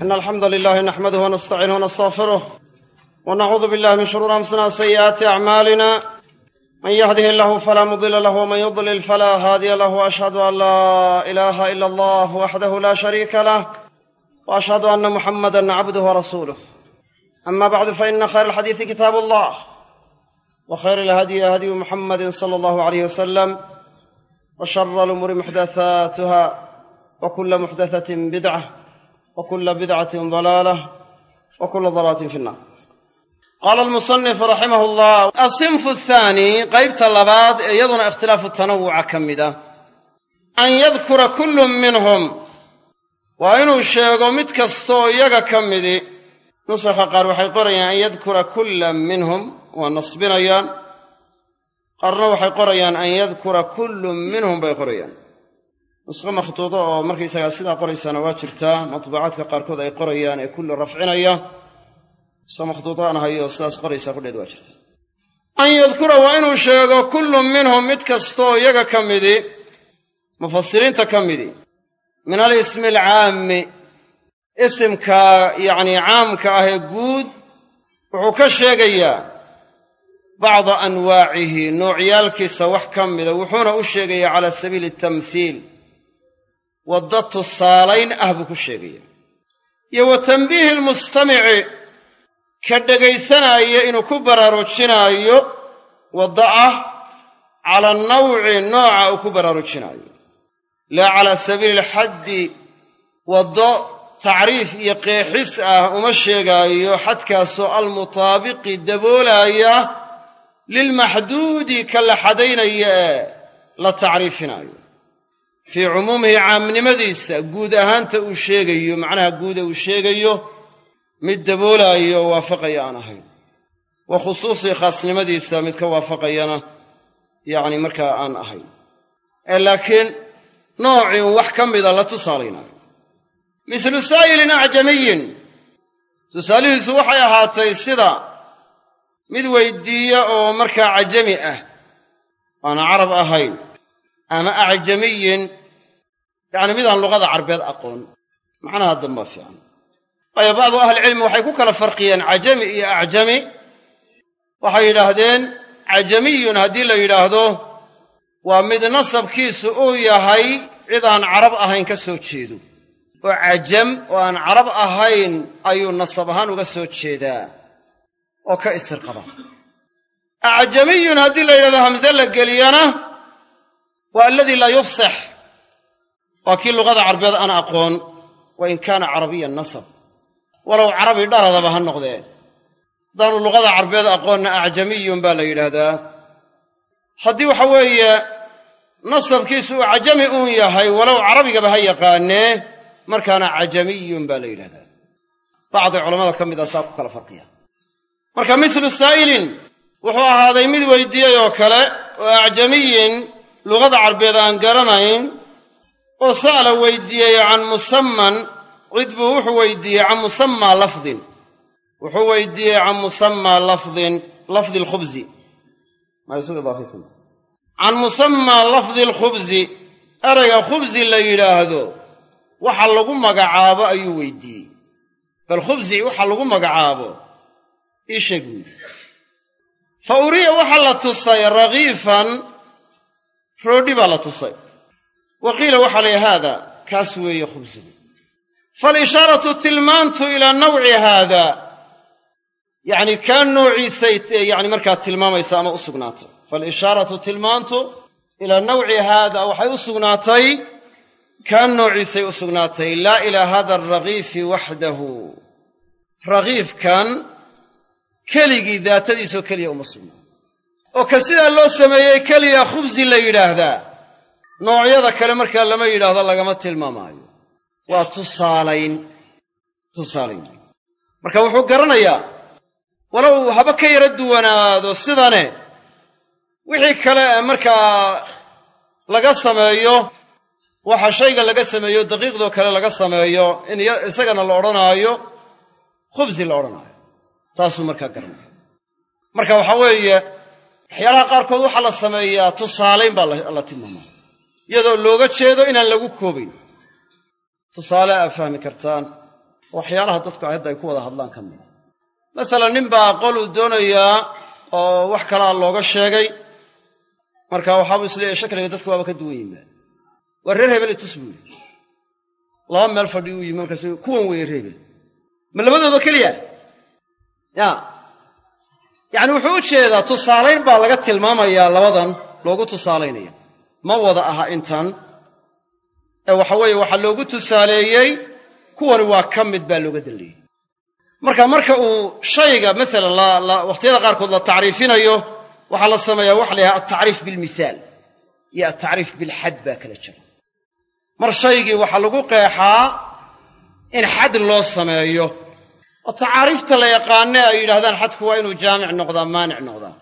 in alxamda lilahi naxmaduh wanastacinuh wnastaغfiruh wanacuudu billahi min shuruuri anfusina wasayi'aati acmaalina man yahdih illahu falaa mudila lah wman yudlil falaa haadiya lah waashhadu an laa ilaaha ila allah waxdahu la shariika lah waashhadu ana muxamada cabduh warasuuluh ama bacdu faina khayra alxadiidi kitaab allah wkhayr alhadyi hadyu muxamadi sala allahu alayh wasalam washara lumuuri muxdathaatuha wa kula muxdathatin bidca wkula bidcatin dalaalah wa kula dalaalatin fi nnaar qaala almusanif raximah llah asinfu athaani qaybta labaad ee iyaduna ikhtilaafu tanawuca ka mid ah. An yadkura kullun minhum waa inuu sheego mid kastaoo iyaga ka midi. Nusakha qaar waxay qorayaan an yadkura kullan minhum waa nasbinayaan. Qaarna waxay qorayaan an yadkura kullun minhum bay qorayaan nusqo makhtuudo oo markaysagaa sidaa qoraysaana waa jirtaa matbuucaadka qaarkood ay qorayaan ee kulli rafcinaya nusqo makhtuudo aan hayo sidaas qoraysaa kudheed waa jirta. An yadkura waa inuu sheego kullu minhum mid kastoo iyaga ka midi mufasiriinta ka midi min alismi alcaammi isimka yacnii caamka ah ee guud wuxuu ka sheegayaa bacda anwaacihi noocyaalkiisa wax ka mida wuxuuna u sheegayaa cala sabiili tamhiil wadda tusaalayn ah buu ku sheegaya. Iyo wa tanbiihi lmustamici ka dhegaysanaayo inuu ku baraarujinaayo wadda ah cala nawci nooca uu ku baraarujinaayo. Laa cala sabiili alxaddi waddo tacriif iyo qeexis ah uma sheegaayo xadkaasoo almutaabiqi daboolaaya lilmaxduudi ka la xadaynaya ee la tacriifinaayo fii cumuumihi caamnimadiisa guud ahaanta uu sheegayo macnaha guuda uu sheegayo mid daboolaayo oo waafaqaya aan ahayn. Wa khusuusii khaasnimadiisa mid ka waafaqayana yacni markaa aan ahayn. Ee laakiin noocii un wax ka mida la tusaalaynaayo mislu saa'ilin acjamiyin. Tusaalihiisu waxay ahaatay sida mid weydiiya oo markaa cajami ah waana carab ahayn ama acjamiyin yacni midaan luqada carbeed aqoon macnaha dambaa fiican waayo bacdu ahlicilmi waxay ku kala farqiyeen cajami iyo acjami waxay yidhaahdeen cajamiyun haddii la yidhaahdo waa mid nasabkiisu uu yahay cid aan carab ahayn ka soo jeedo oo cajam oo aan carab ahayn ayuu nasab ahaan uga soo jeedaa oo ka isir qaba acjamiyun haddii la yidhahdo hamse geliyana waa aladii laa yufsix waa kii luqada carbeed aan aqoon wa in kaana carabiyan nasab. Walow carabi dharadaba ha noqdee. Haddaanu luqada carbeed aqoonna acjamiyun baa la yidhaahdaa. Haddii waxa weeye nasabkiisu uu cajami uun yahay walow carabigaba ha yaqaanee markaana cajamiyun baa la yidhahdaa bacdi culammada ka mid a saa ku kala farqiya. Marka mislu saa'ilin wuxuu ahaaday mid weydiiyey oo kale oo acjamiyin luqada carbeed aan garanayn oo sa'ala weydiiyey can musamman cid buu wuxuu weydiiyey can musammaa lafdin. Wuxuu weydiiyey can musammaa lafdin lafdi alkhubsi can musammaa lafdi alkhubsi erayga khubsi la yidhaahdo waxa lagu magacaabo ayuu weydiiyey. Bal khubsi waxa lagu magacaabo ii sheeg fa uriya waxaa la tusay rakiifan roodhi baa la tusay. Wa qiila waxaa la yidhi haada kaas weeye khubsigu faalishaaratu tilmaantu ilaa nawci haada. Yacni kaa noociisay yacni markaa tilmaamaysa ama u sugnaatay. Faalishaaratu tilmaantu ilaa nawci haada waxay u sugnaatay kaa noociisay u sugnaatay. Laa ilaa hada alrakiifi waxdahu. Rakiifkan keligii daatadiisoo keliya uma sugnaa oo ka sidaa loo sameeyey keliya khubsi la yidhaahdaa. Noocyada kale markaa lama yidhaahdo lagama tilmaamaayo. Waa tusaalayn. Tusaalayn. Marka wuxuu garanayaa walow haba ka yara duwanaado sidane wixii kale markaa laga sameeyo waxa shayga laga sameeyo daqiiqdoo kale laga sameeyo in isagana la odhanaayo khubsi la odhanaayo. Taasuu markaa garanaya marka waxaa weeye waxyaalaha qaarkood waxaa la sameeyaa tusaalayn baa la tilmaamaa. Iyadoo looga jeedo inaan lagu koobayn tusaale aad fahmi kartaan waxyaalaha dadku ayadda ay ku wada hadlaan ka mida masalan nin baa qol uu doonayaa oo wax kalaa looga sheegay. Marka waxaabuu isleeyahy shakliga dadku waaba ka duwan yimaa waa reer hebel itus buu yidhi. Laba meel fadhi uu yimi markaas kuwan weeye reer hebel. Ma labadooda keliya? Ya yacni wuxuu u jeedaa tusaalayn baa laga tilmaamayaa labadan loogu tusaalaynaya. Ma wada aha intan ee waxa weeye waxaa loogu tusaaleeyey kuwani waa ka mid baa looga dalleeyey marka marka uu shayga masalan wakhtiyada qaarkood la tacriifinayo waxaa la sameeyaa waxa la yhaha altacriif bilmithaal. Iyo altacriif bilxad baa kala jira. Mar shaygii waxaa lagu qeexaa in xad loo sameeyo oo tacaariifta la yaqaane ay yidhahdaan xadku waa inuu jaamic noqdaa maanic noqdaa.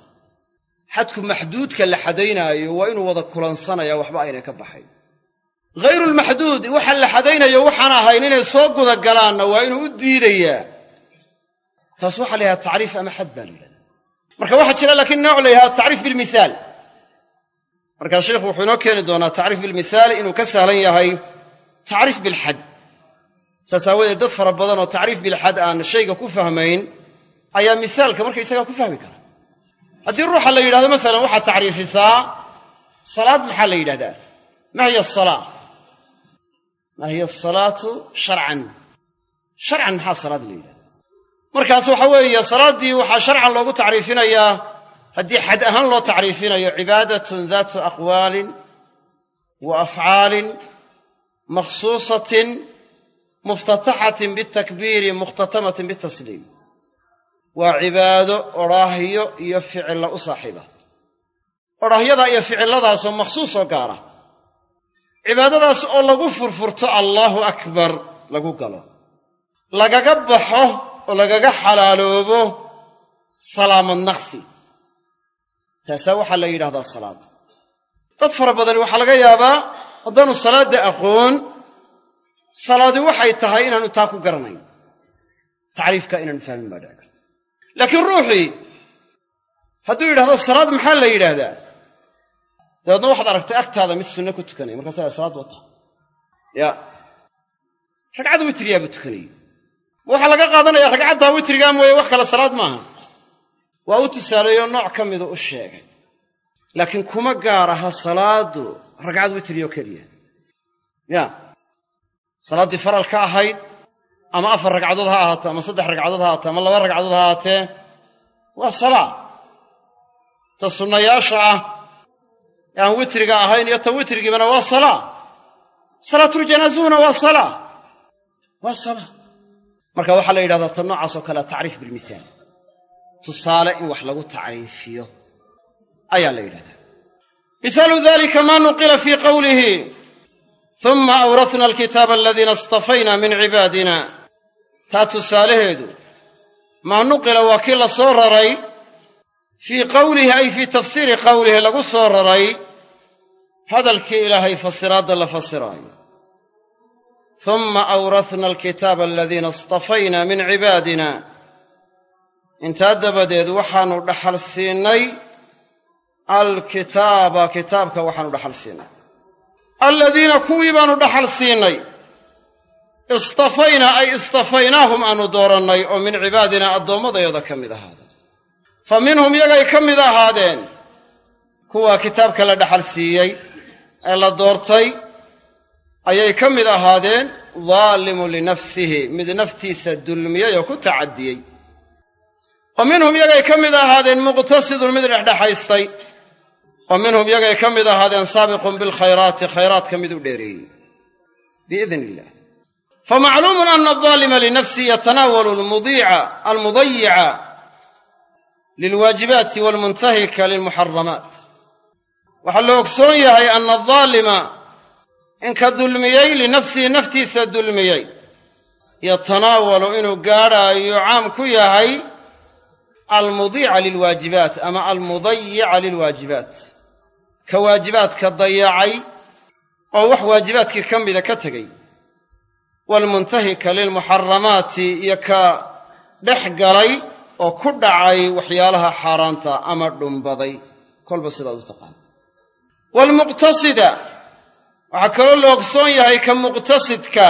Xadku maxduudka la xadaynaayo waa inuu wada kulansanaya waxba aynay ka baxayn hayrulmaxduud waxa la xadaynayo waxaan ahayn inay soo gudagalaanna waa inuu u diidayaa. Taas waxaa la yhaha tacriif ama xad baa la yidhahda marka waxaa jira laakiin nooc la yhaha tacriif bilmithaal markaa sheikhu wuxuu inoo keeni doonaa tacriif bilmithaal inuu ka sahlan yahay tacriif bilxad saas aawadeed dad fara badan oo tacriif bilxad aan shayga ku fahmayn ayaa misaalka markaysagaa ku fahmi kara. Haddii ruuxa la yidhahdo masalan waxaad tacriifisaa salaad maxaa la yidhahdaa? Ma hiya asalaa maa hiya asalaatu sharcan? Sharcan maxaa salaad la yidhahda markaas waxa weeye salaaddii waxaa sharcan loogu tacriifinayaa haddii xad ahaan loo tacriifinayo cibaadatun daatu aqwaalin wa afcaalin makhsuusatin muftataxatin bitakbiiri mukhtatamatin bitasliim. Waa cibaado odhaahyo iyo ficilla u saaxiiba. Odhaahyada iyo ficilladaasoo makhsuus oo gaara. Cibaadadaas oo lagu furfurto allaahu akbar lagu galo. Lagaga baxo oo lagaga xalaaloobo salaamad naqsi taasaa waxaa la yidhahdaa salaad. Dad fara badani waxaa laga yaabaa haddaanu salaadda aqoon salaadi waxay tahay inaanu taa ku garanayn. Tacriifka inaanu fahmin baa dhici karta. Laakiin ruuxii hadduu yidhahdo salaad maxaa la yidhaahdaa? Dabeedna waxaad aragtay agtaada mid sunne ku tukanaya. Markaasa salaad wata. Ya. Ragcad witriyaabuu tukanayey waxaa laga qaadanaya ragcaddaa witrigaa mooye wax kale salaad maaha. Waa u tusaaleeyoo nooc ka midu u sheegay. Laakiin kuma gaar aha salaadu ragcad witriyo keliya. Ya salaaddii faralka ahayd ama afar ragcadood ha ahaato ama saddex ragcadood ha ahaato ama laba ragcadood ha ahaatee waa salaa ta sunnayaasha ah ee aan witriga ahayn iyo ta witrigiibana waa salaa salaatuljanaazuhuna waa salaa waa salaa marka waxaa la yidhahdaa ta noocaasoo kale tacriif bilmithaal tusaale in wax lagu tacriifiyo. Ayaa la yidhahdaa. Misaalu dalika ma nuqila fii qawlihi uma awratna alkitaaba aladiina istafayna min cibaadina taa tusaalaheedu maa nuqila waa kii la soo raray fii qawlihi ay fii tafsiiri qawlihi lagu soo raray hadalkii ilaahay fasiraadda la fasiraayo uma awratna alkitaaba aladiina istafayna min cibaadina intaa dabadeed waxaannu dhaxal siinay alkitaaba kitaabka waxaanu dhaxal siinay aladiina kuwii baanu dhaxal siinay istafayna ay istafaynaahum aanu doorannay oo min cibaadina addoommadayada ka mid ahaadeen. Fa minhum yagay ka mid ahaadeen kuwaa kitaabka la dhaxal siiyey ee la doortay ayay ka mid ahaadeen daalimun linafsihi mid naftiisa dulmiyey oo ku tacaddiyey. Wa minhum yagay ka mid ahaadeen muqtasidun mid dhexdhexaystay wa minhum yagay ka mid ahaadeen saabiqun bilkhayraati khayraadka mid u dheereeyey. Biidn illah famacluumun ana aldaalima linafsihi yatanaawalu almudiica almudayica lilwaajibaati walmuntahika lilmuxaramaat waxaa la ogsoon yahay ana aldaalima inka dulmiyey linafsihi naftiisa dulmiyey yatanaawalu inuu gaadhaayo caam ku yahay almudiica lilwaajibaat ama almudayica lilwaajibaat ka waajibaadka dayacay oo wax waajibaadkii ka mida ka tegey waalmuntahika lilmuxaramaati iyo ka dhex galay oo ku dhacay waxyaalaha xaaraanta ama dhumbaday. Kolba sidaad u taqaan. Waalmuqtasida waxaa kaloo la ogsoon yahay ka muqtasidka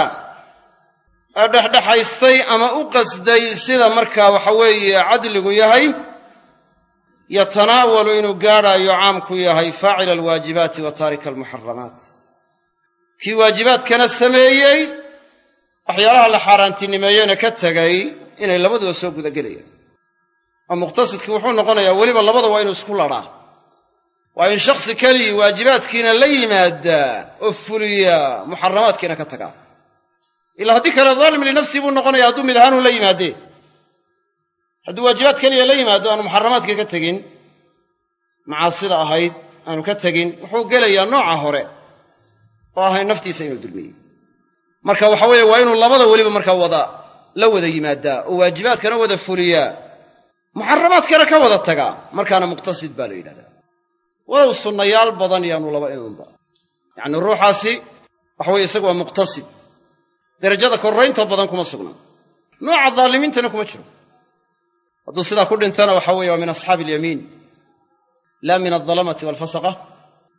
dhexdhexaystay ama u qasday sida markaa waxa cadligu yahay yatanaawalu inuu gaadhaayo caamku yahay faacila alwaajibaati wa taarika almuxaramaat. Kii waajibaadkana sameeyey waxyaalaha la xaaraantinimeeyena ka tegay inay labaduba soo gudagelayaan. Oo muqtasidkii wuxuu noqonayaa weliba labada waa inuu isku ladhaa waa in shakhsi keligii waajibaadkiina la yimaadaa oo fuliyaa muxaramaadkiina ka tagaa. Ilaa haddii kale daalim linafsii buu noqonaya hadduu mid ahaanuu la yimaadee hadduu waajibaad keliya la yimaado aanu muxaramaadka ka tegin macaasida ahayd aanu ka tegin wuxuu gelayaa nooca hore oo ahayn naftiisa inuu dulmiyey marka waxa weeye waa inuu labada weliba markaa wada la wada yimaadaa oo waajibaadkana wada fuliyaa. Muxaramaadkana ka wada tagaa markaana muqtasid baa la yidhahdaa. Walow sunnayaal badan yaanu laba imanba yacni ruuxaasi waxa weye isagu waa muqtasid. Derajada korraynta badan kuma sugna. Nooca daalimiintana kuma jiro hadduu sidaa ku dhintana waxa weeye waa min asxaabi alyamiin laa min aldalamati walfasaqa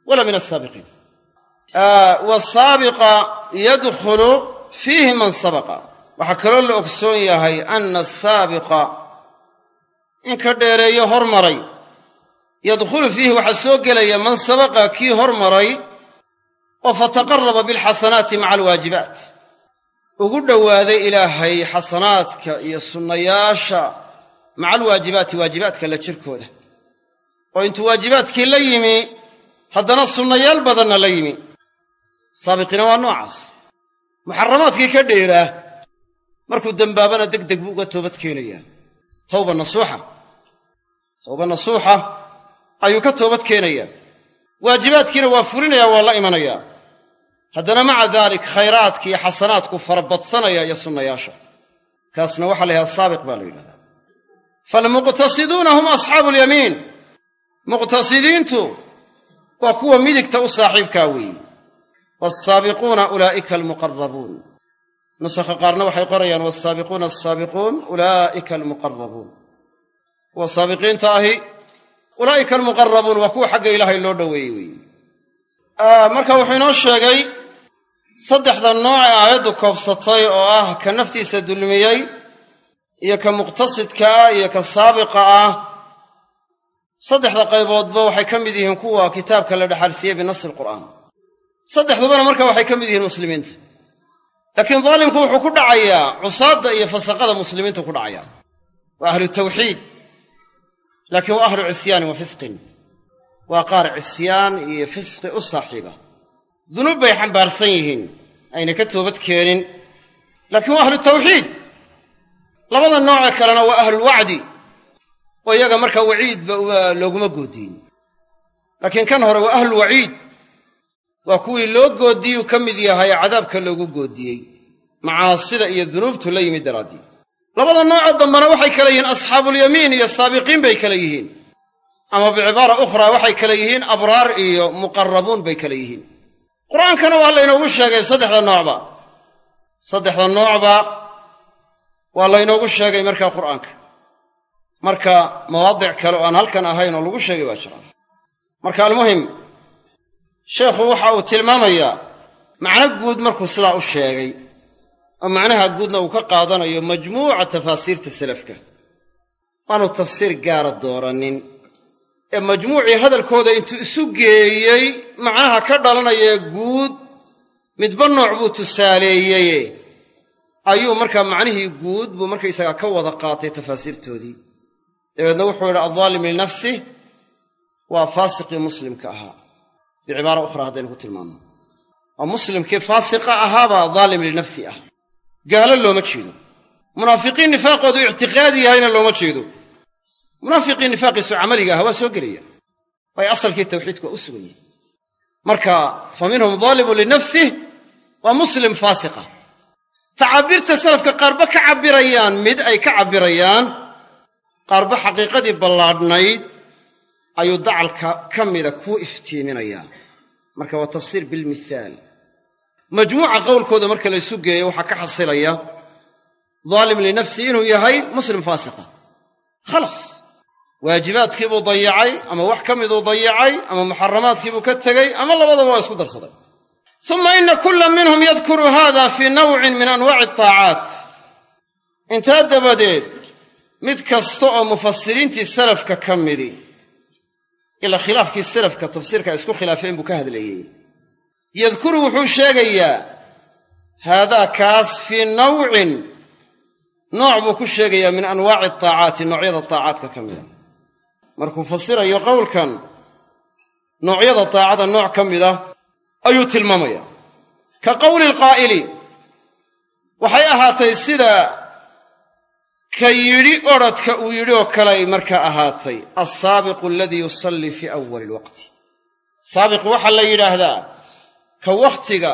wala min alsaabiqiin wasaabiqa yadkhulu fiihi man sabaqa. Waxaa kaloo la ogsoon yahay ana asaabiqa in ka dheereeyo hormaray. Yadkhulu fiihi waxaa soo gelaya man sabaqa kii hormaray oo fataqaraba bilxasanaati maca alwaajibaat ugu dhowaaday ilaahay xasanaadka iyo sunnayaasha maca alwaajibaati waajibaadka la jirkooda. oo intuu waajibaadkii la yimi haddana sunnayaal badanna la yimi. Saabiqiina waa noocaas. Muxaramaadkii ka dheeraa markuu dembaabana deg deg buu uga toobad keenayaa. Tawba nasuuxa. Tawba nasuuxa ayuu ka toobad keenayaa. Waajibaadkiina waa fulinayaa waa la imanayaa haddana maca daalik khayraadki iyo xasanaadku farabadsanaya iyo sunnayaasha. Kaasna waxaa la yidhaha saabiq baa la yidhahdaa faalmuqtasiduuna hum asxaabu alyamiin muqtasidiintu waa kuwa midigta u saaxiibkaa weeye waalsaabiquuna ulaa'ika almuqarabuun nusakha qaarna waxay qorayaan waalsaabiquuna alsaabiquun ulaa'ika almuqarabuun kuwa saabiqiinta ahi ulaa'ika almuqarabuun waa kuwa xagga ilaahay loo dhoweeyey weeye marka wuxuu inoo sheegay saddexda nooc ee aayaddu koobsatay oo ah ka naftiisa dulmiyey iyo ka muqtasidka ah iyo ka saabiqa ah. Saddexda qayboodba waxay ka mid yihiin kuwa kitaabka la dhexalsiiyey binasi alqur'aan saddexdubana marka waxay ka mid yihiin muslimiinta. Laakiin daalimku wuxuu ku dhacayaa cusaadda iyo fasaqada muslimiintu ku dhacaya waa ahlu tawxiid laakiin waa ahlu cisyaanin wa fisqin. Waa qaar cisyaan iyo fisqi u saaxiiba. Dunuub bay xambaarsan yihiin ayna ka toobad keenin. Laakiin waa ahlu tawxiid labada noocee kalena waa ahlulwacdi oo iyaga markaa waciidba looguma goodiyin laakiin kan hore waa ahlulwaciid waa kuwii loo goodiyuu ka mid yahay cadaabka loogu goodiyey macaasida iyo dunuubtu la yimid daraaddii labada noocee dambena waxay kale yihiin asxaabuulyamiin iyo saabiqiin bay kale yihiin ama bicibaara ukhraa waxay kale yihiin abraar iyo muqarabuun bay kale yihiin. Qur'aankana waa laynoogu sheegay saddexda noocba saddexda noocba waa laynoogu sheegay markaa qur'aanka. Marka mawaadic kale oo aan halkan ahayn oo lagu sheegay waa jiraan marka almuhim sheekhu waxa uu tilmaamayaa macno guud markuu sidaa u sheegay. Oo macnaha guudna uu ka qaadanayo majmuuca tafaasiirta salafka. Waanu tafsiir gaara doorannin ee majmuucii hadalkooda intuu isu geeyey macnaha ka dhalanayee guud midba nooc buu tusaaleeyeye ayuu markaa macnihii guud buu markaysagaa ka wada qaatay tafaasiirtoodii. Dabeedna wuxuu yidhi addaalim linafsih waa faasiqii muslimka ahaa. Bicibaara ukhra haddaynu ku tilmaanno waa muslimkii faasiqa ahaabaa daalim linafsi ah. Gaalo looma jeedo. Munaafiqiin nifaaqoodu ictiqaadi yahayna looma jeedo. Munaafiqii nifaaqiisu camaliga aha waa soo gelaya. Waayo asalkii tawxiidku waa u sugan yahay marka fa minhum daalimun linafsih waa muslim faasiqa tacaabirta salafka qaarba ka cabbirayaan mid ay ka cabbirayaan qaarba xaqiiqadii ballaadhnayd ayuu dacalka ka mida kuu iftiiminayaa marka waa tafsiir bilmithaal majmuuca qowlkooda marka laysu geeyo waxaa ka xasilaya daalim linafsi inuu yahay muslim faasiqa. Khalaas waajibaadkiibuu dayacay ama wax ka miduu dayacay ama muxaramaadkiibuu ka tegey ama labadaba waa isku darsaday uma ina kula minhum yadkuru hada fii nawcin min anwaaci ataacaat intaa dabadeed mid kasta oo mufasiriintii salafka ka midi ilaa khilaafkii salafka tafsiirka ay isku khilaafeen buu ka hadlayey yadkuru wuxuu sheegayaa haadaa kaas fii nawcin nooc buu ku sheegayaa min anwaaci ataacaati noocyada taacaadka ka mida markuu fasirayo qowlkan noocyada taacada nooc ka mida ayuu tilmaamaya. Ka qowli alqaa'ili waxay ahaatay sida ka yidhi odrhodka uu yidhi oo kale ay markaa ahaatay alsaabiqu aladii yusallii fii awali alwaqti. Saabiq waxaa la yidhaahdaa ka wakhtiga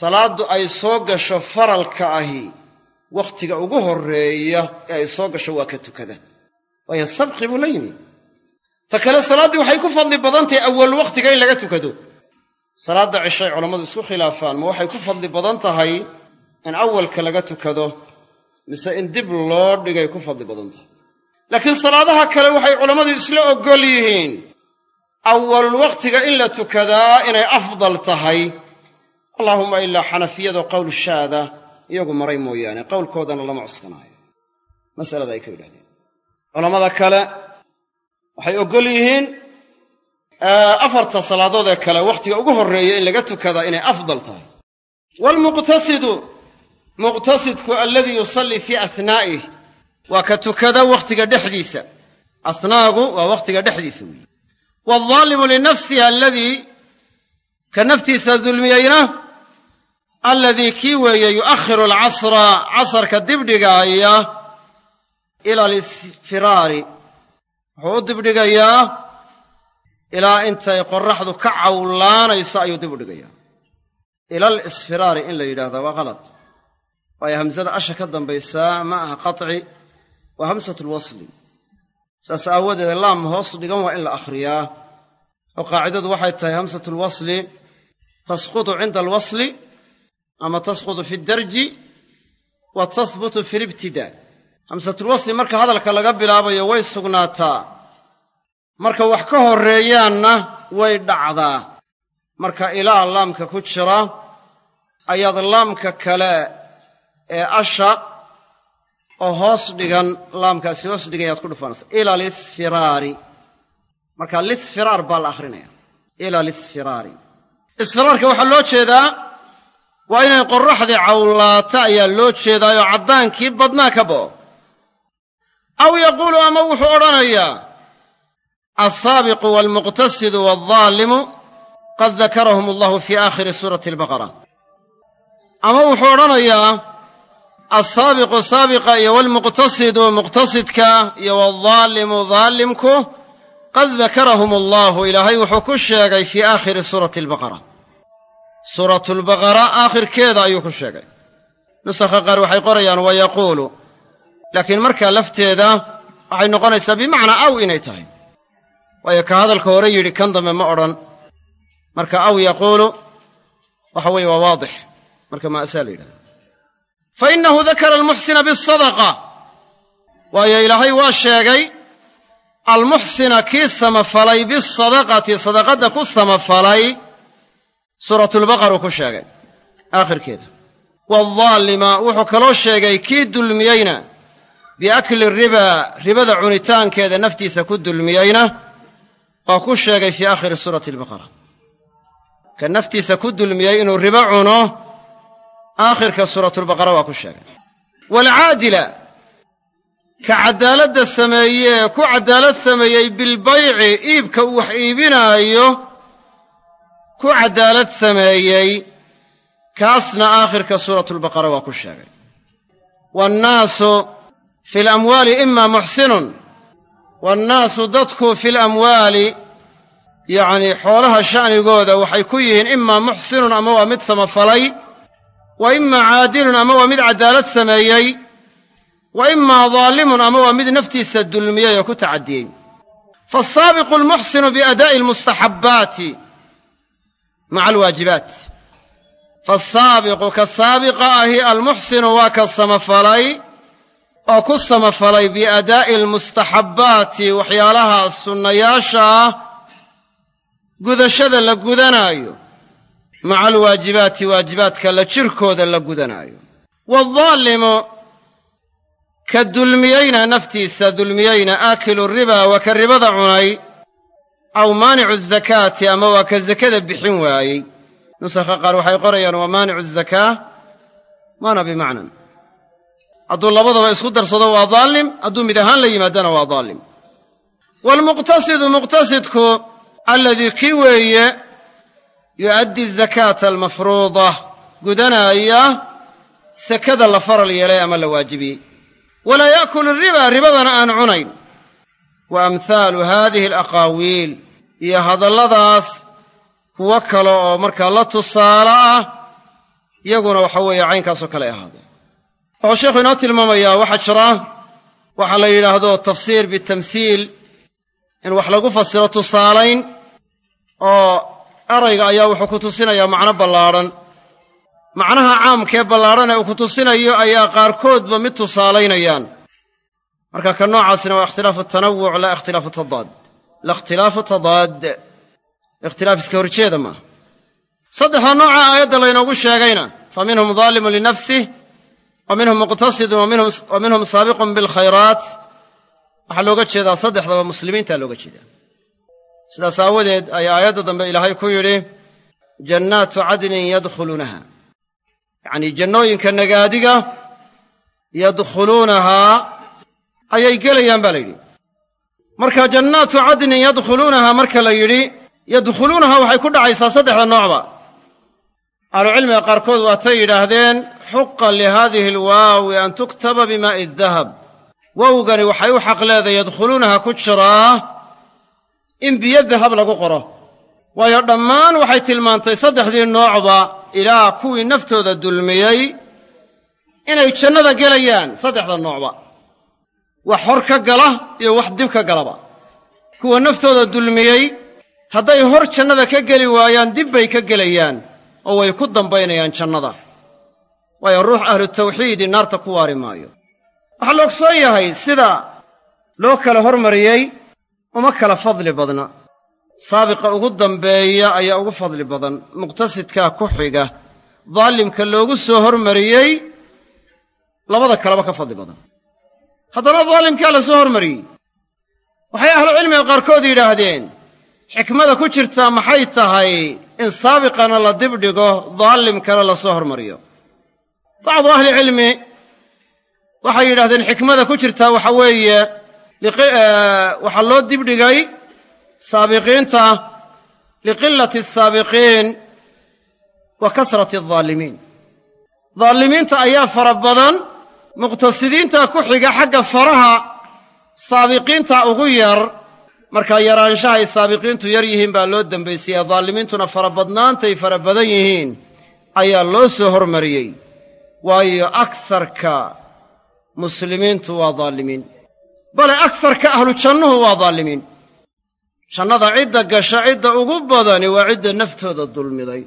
salaaddu ay soo gasho faralka ahi wakhtiga ugu horreeya ee ay soo gasho waa ka tukada. Waayo sabqi buu la yimi ta kale salaaddii waxay ku fadli badan tahay awal wakhtiga in laga tukado salaadda cishay culammadu isku khilaafaan ma waxay ku fadli badan tahay in awalka laga tukado mise in dib loo dhigay ku fadli badan tahay. Laakiin salaadaha kale waxay culammadu isla oggol yihiin awalul wakhtiga in la tukadaa inay afdal tahay. Allaahumma ilaa xanafiyado qowl shaada iyagu maray mooyaane qowlkoodana lama cuskanaayo masalada ay ka yidhahdeen culammada kale waxay oggol yihiin afarta salaadood ee kale wakhtiga ugu horreeya in laga tukadaa inay afdal tahay. Waalmuqtasidu muqtasidku aladii yusallii fii asnaa'ih waa ka tukada wakhtiga dhexdiisa. Asnaagu waa wakhtiga dhexdiisa weeye waaldaallimu linafsihi aladii ka naftiisa dulmiyeyna aladii kii weeye yu'akhiru alcasra casarka dibdhigaaya ila alisfiraari. Wuxuu u dibdhigayaa ilaa intay qorraxdu ka cawlaanayso ayuu dib u dhigayaa. Ila alisfiraari in la yidhahdaa waa qalad waayo hamsada asha ka dambaysaa ma aha qaطci waa hamsatu lwasli saas aawadeed laam hoos dhigan waa in la akhriyaa. Oo qaacidadu waxay tahay hamsatu lwasli tasqutu cinda alwasli ama tasqutu fi darji wa tahbutu fi libtidaa hamsatulwasli marka hadalka laga bilaabayo way sugnaataa marka wax ka horreeyaanna way dhacdaa. Marka ilaa laamka ku jira ayaad laamka kale ee asha oo hoos dhigan laamkaasi hoos dhigan ayaad ku dhufanaysa ila lisfiraari. Marka lisfiraar baa la akhrinaya. Ila lisfiraari. Isfiraarka waxaa loo jeedaa waa inay qorraxdii cawlaato ayaa loo jeedaayoo caddaankii badnaa ka bo'o. Aw yaquulu ama wuxuu odhanayaa alsaabiqu waalmuqtasidu waaldaalimu qad dakarahum allahu fii aakhiri suurati albaqara ama wuxuu odhanayaa alsaabiqu saabiqa iyo waalmuqtasidu muqtasidka iyo waaldaalimu daalimku qad dakarahum allahu ilaahay wuxuu ku sheegay fii aakhiri suurati albaqara suuratu lbaqara aakhirkeeda ayuu ku sheegay nusakha qaar waxay qorayaan wa yaquulu laakiin markaa lafteeda waxay noqonaysaa bimacnaa aw inay tahay waayo ka hadalka hore yidhi kan dambe ma odhan. Marka aw yaquulu waxa weeye waa waadix. Marka maasaa la yidhahda fa innahu dakara almuxsina biasadaqa waayo ilaahay waa sheegay almuxsina kii samafalay bisadaqati sadaqadda ku samafalay suuratulbaqaruu ku sheegay aakhirkeeda. Waaldaalima wuxuu kaloo sheegay kii dulmiyeyna biakli ribaa ribada cunitaankeeda naftiisa ku dulmiyeyna waa ku sheegay fii aakhiri suurati albaqara ka naftiisa ku dulmiyey inuu ribo cuno aakhirka suuratulbaqara waa ku sheegay. Waalcaadila ka caddaaladda sameeyee ku caddaalad sameeyey bilbayci iibka uu wax iibinaayo ku caddaalad sameeyey kaasna aakhirka suuratulbaqara waa ku sheegay. Waannaasu fi lamwaali ima muxsinun waannaasu dadku fi lamwaali yacnii xoolaha sha'nigooda waxay ku yihiin imaa muxsinun ama waa mid samafalay wa imaa caadilun ama waa mid caddaalad sameeyey wa imaa daalimun ama waa mid naftiisa dulmiyey oo ku tacadiyey faasaabiqu almuxsinu biadaa'i almustaxabbaati maca alwaajibaat faasaabiqu ka saabiqa ahi almuxsinu waa ka samafalay oo ku samafalay biadaa'i almustaxabbaati waxyaalaha sunnayaasha ah gudashada la gudanaayo maca alwaajibaati waajibaadka la jirkooda la gudanaayo. Waaddaalimu ka dulmiyeyna naftiisa dulmiyeyna aakilu ribaa waa ka ribada cunay aw maanicu zakaati ama waa ka zakada bixin waayey. Nusakha qaar waxay qorayaan waa maanicu zakaa? Maana bimacnan hadduu labadaba isku darsado waa daalim hadduu mid ahaan la yimaadana waa daalim. Waalmuqtasidu muqtasidku alladii kii weeye yu'addi zakaata almafruuda gudanaaya sakada la faral yeelay ama la waajibiyey walaa yaakulu ribaa ribadana aan cunayn. Wa amhaalu haadihi alaqaawiil iyo hadalladaas kuwo kale oo markaa la tusaale ah iyaguna waxa weeye caynkaasoo kale ahaadeen wuxuu sheikhu inoo tilmaamayaa waxaa jira waxaa la yidhaahdo tafsiir bitamhiil in wax lagu fasiro tusaalayn oo erayga ayaa wuxuu ku tusinayaa macno ballaadhan macnaha caamkee ballaadhan ee uu ku tusinayo ayaa qaarkoodba mid tusaalaynayaan. Marka ka noocaasina waa ikhtilaafu tanawuc laa ikhtilaafu tadaad. La ikhtilaafu tadaad. Ikhtilaaf iska horjeeda maaha saddexda nooca aayadda laynoogu sheegayna fa minhum daalimun linafsih wa minhum muqtasidun wa minhum saabiqun bilkhayraat waxaa looga jeedaa saddexdaba muslimiintaa looga jeedaa. Sidaas aawadeed ayaa aayadda dambe ilaahay ku yidhi jannaatu cadnin yadkhuluunaha yacnii jannooyinka nagaadiga yadkhuluunahaa ayay gelayaan baa la yidhi. Marka jannaatu cadnin yadkhuluunaha marka la yidhi yadkhuluunaha waxay ku dhacaysaa saddexda noocba. Ahlucilmiga qaarkood waatay yidhaahdeen xuqa lihaadihi alwaawi an tuktaba bimaa'i dahab wowgani waxay u xaq leedahay yadkhuluunaha ku jiraa in biyo dahab lagu qoro. Waayo dhammaan waxay tilmaantay saddexdii noocba ilaa kuwii naftooda dulmiyey inay jannada gelayaan saddexda noocba. Wax hor ka gala iyo wax dib ka galaba. Kuwa naftooda dulmiyey hadday hor jannada ka geli waayaan dib bay ka gelayaan oo way ku dambaynayaan jannada waayo ruux ahlu tawxiidi naarta ku waari maayo. Waxaa la ogsoon yahay sida loo kala hormariyey uma kala fadli badna. Saabiqa ugu dambeeya ayaa ugu fadli badan. Muqtasidkaa ku xiga daalimka loogu soo hormariyey labada kaleba ka fadli badan. Haddana daalimkaa la soo hormariyey. Waxay ahlucilmiga qaarkood yidhaahdeen xikmada ku jirtaa maxay tahay in saabiqana la dibdhigo daalimkana la soo hormariyo bacdu ahlicilmi waxay yidhahdeen xikmada ku jirtaa waxa weeye waxaa loo dibdhigay saabiqiinta liqilati asaabiqiin wa kasrati aldaalimiin daalimiinta ayaa fara badan muqtasidiinta ku xiga xagga faraha saabiqiinta ugu yar markaa yaraanshaha ay saabiqiintu yar yihiin baa loo dembaysiyaa daalimiintuna fara badnaantay fara badan yihiin ayaa loo soo hormariyey waayo agsarka muslimiintu waa daalimiin bale agsarka ahlu jannuhu waa daalimiin. Jannada cidda gasha cidda ugu badani waa cidda naftooda dulmiday.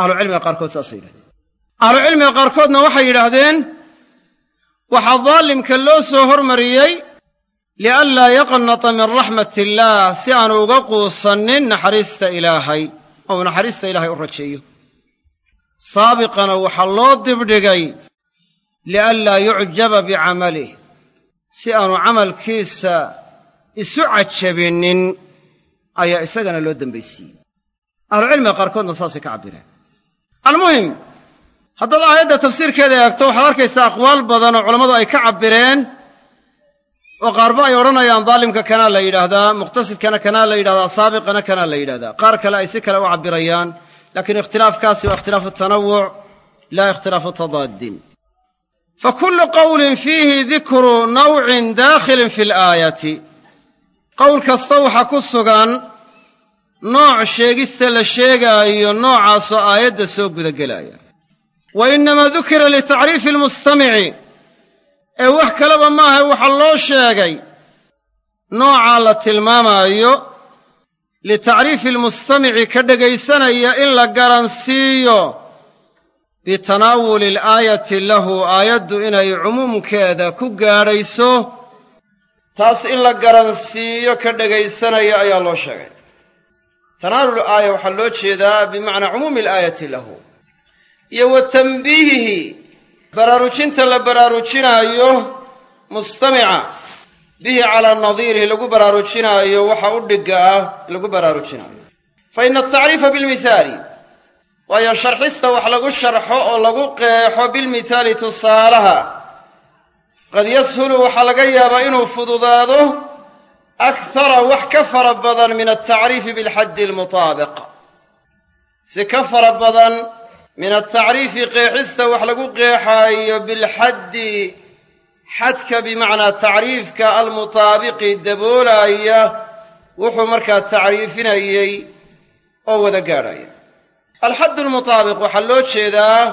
Ahlucilmiga qaarkood saasay yidhahdeen. Ahlucilmiga qaarkoodna waxay yidhaahdeen waxaa daalimka loo soo hormariyey lianlaa yaqnata min raxmat illaah si aanu uga quusannin naxariista ilaahay ou naxariista ilaahay u rajeeyo saabiqana waxaa loo dibdhigay lianlaa yucjaba bicamalih si aanu camalkiisa isu cajabinnin ayaa isagana loo dembaysiiyey ahlucilmiga qaarkoodna saasay ka cabbireen. Almuhim haddaad aayadda tafsiirkeeda eegto waxaad arkaysaa aqwaal badan oo culammadu ay ka cabbireen oo qaarba ay odhanayaan daalimka kanaa la yidhaahdaa muqtasidkana kanaa la yidhahdaa saabiqana kanaa la yidhahdaa qaar kale ay si kale u cabbirayaan laakiin ikhtilaafkaasi waa ikhtilaafu tanawuc laa ikhtilaafu tadaadin fa kullu qowlin fiihi dikru nawcin daakhilin fi alaayati qowl kasta waxaa ku sugan nooc sheegista la sheegaayo noocaasoo aayadda soo gudagelaya wa innamaa dukira litacriifi almustamici ee wax kaleba maaha waxaa loo sheegay noocaa la tilmaamaayo litacriifi almustamici ka dhegaysanaya in la garansiiyo bitanaawuli alaayati lahu aayaddu inay cumuumkeeda ku gaadhayso taas in la garansiiyo ka dhegaysanaya ayaa loo sheegay tanaalul aaya waxaa loo jeedaa bimacnaa cumuumi alaayati lahu iyo wa tanbiihihi baraarujinta la baraarujinaayo mustamica bihi calaa nadiirihi lagu baraarujinaayo waxa u dhigga ah lagu baraarujinaayo. Fa ina atacriifa bilmithaali waayo sharxista wax lagu sharxo oo lagu qeexo bilmithaali tusaalaha qad yashulu waxaa laga yaabaa inuu fududaado akhara wax ka fara badan min altacriifi bilxaddi almutaabiq. Si ka fara badan min altacriifi qeexista wax lagu qeexaayo bilxaddi xadka bimacnaa tacriifka almutaabiqi daboolaaya wuxuu markaa tacriifinayey oo wada gaadhaya. Alxaddu almutaabiq waxaa loo jeedaa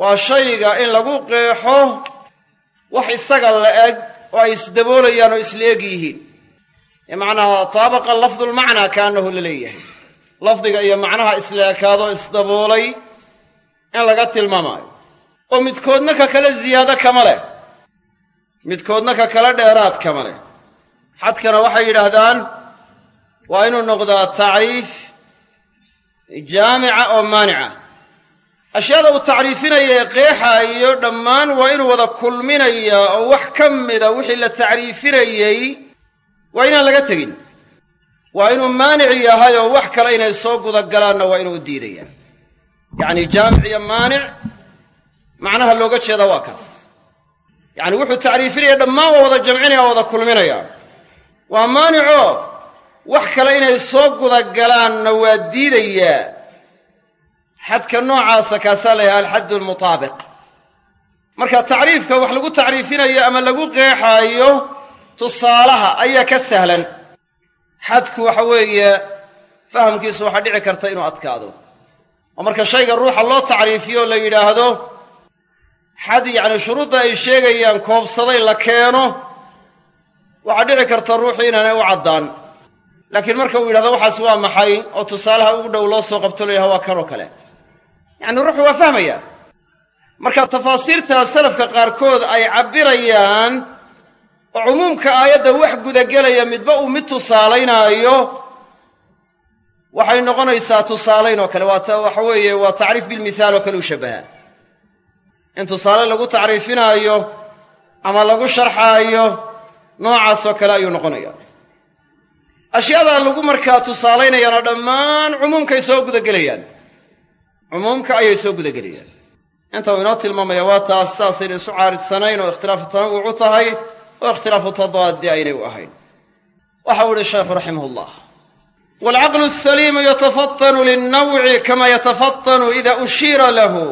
waa shayga in lagu qeexo wax isaga la eg oo ay isdaboolayaan oo isla eg yihiin. Bimacnaa taabaqa lafdulmacnaa kaanahu la leeyahay. Lafdiga iyo macnaha isla ekaadoo isdaboolay in laga tilmaamaayo. Oo midkoodna ka kale ziyaado kama leh midkoodna ka kale dheeraad kama leh. Xadkana waxay yidhaahdaan waa inuu noqdaa tacriif jaamica oo maanica. Ashyaada uu tacriifinaya ee qeexaayo dhammaan waa inuu wada kulminayaa oo wax ka mida wixii la tacriifinayey waa inaan laga tegin. Waa inuu maanic yahay oo wax kale inay soo gudagalaanna waa inuu diidayaa yacni jaamic iyo maanic macnaha looga jeeda waa kaas yacni wuxuu tacriifinaya dhammaan waa wada jamcinaya waa wada kulminaya. Waa maanicoo wax kale inay soo gudagalaanna waa diidayaa xadka noocaasa kaasaa la yahay alxaddu almutaabiq. Marka tacriifka wax lagu tacriifinayo ama lagu qeexaayo tusaalaha ayaa ka sahlan. Xadku waxa weeye fahamkiisu waxaa dhici karta inuu adkaado. Oo marka shayga ruuxa loo tacriifiyo la yidhaahdo xad yacni shuruudda ay sheegayaan koobsaday la keeno waxaa dhici karta ruuxu inaanay u caddaan. Laakiin marka uu yidhahdo waxaas waa maxay oo tusaalaha ugu dhow loo soo qabto la yidhahdo waa kanoo kale. Yacni ruuxu waa fahmaya. Marka tafaasiirta salafka qaarkood ay cabbirayaan oo cumuumka aayadda wax gudagelaya midba uu mid tusaalaynaayo waxay noqonaysaa tusaalayn oo kale. Waa waxa weeye waa tacriif bilmithaal oo kale u shabbahaa in tusaale lagu tacriifinaayo ama lagu sharxaayo noocaasoo kale ayuu noqonaya ashyaada lagu markaa tusaalaynayaana dhammaan cumuumkay soo gudagelayaan. Cumuumka ayay soo gudagelayaan. Inta uu inoo tilmaamaya waa taas saasayna isu caaridsanayn oo ikhtilaafu tanawuc u tahay oo ikhtilaafu tadaadi aynay u ahayn. Waxa uu ihi sheekhu raximah llah waalcaqlu asaliimu yatafatanu lilnawci kama yatafatanu ida ushiira lahu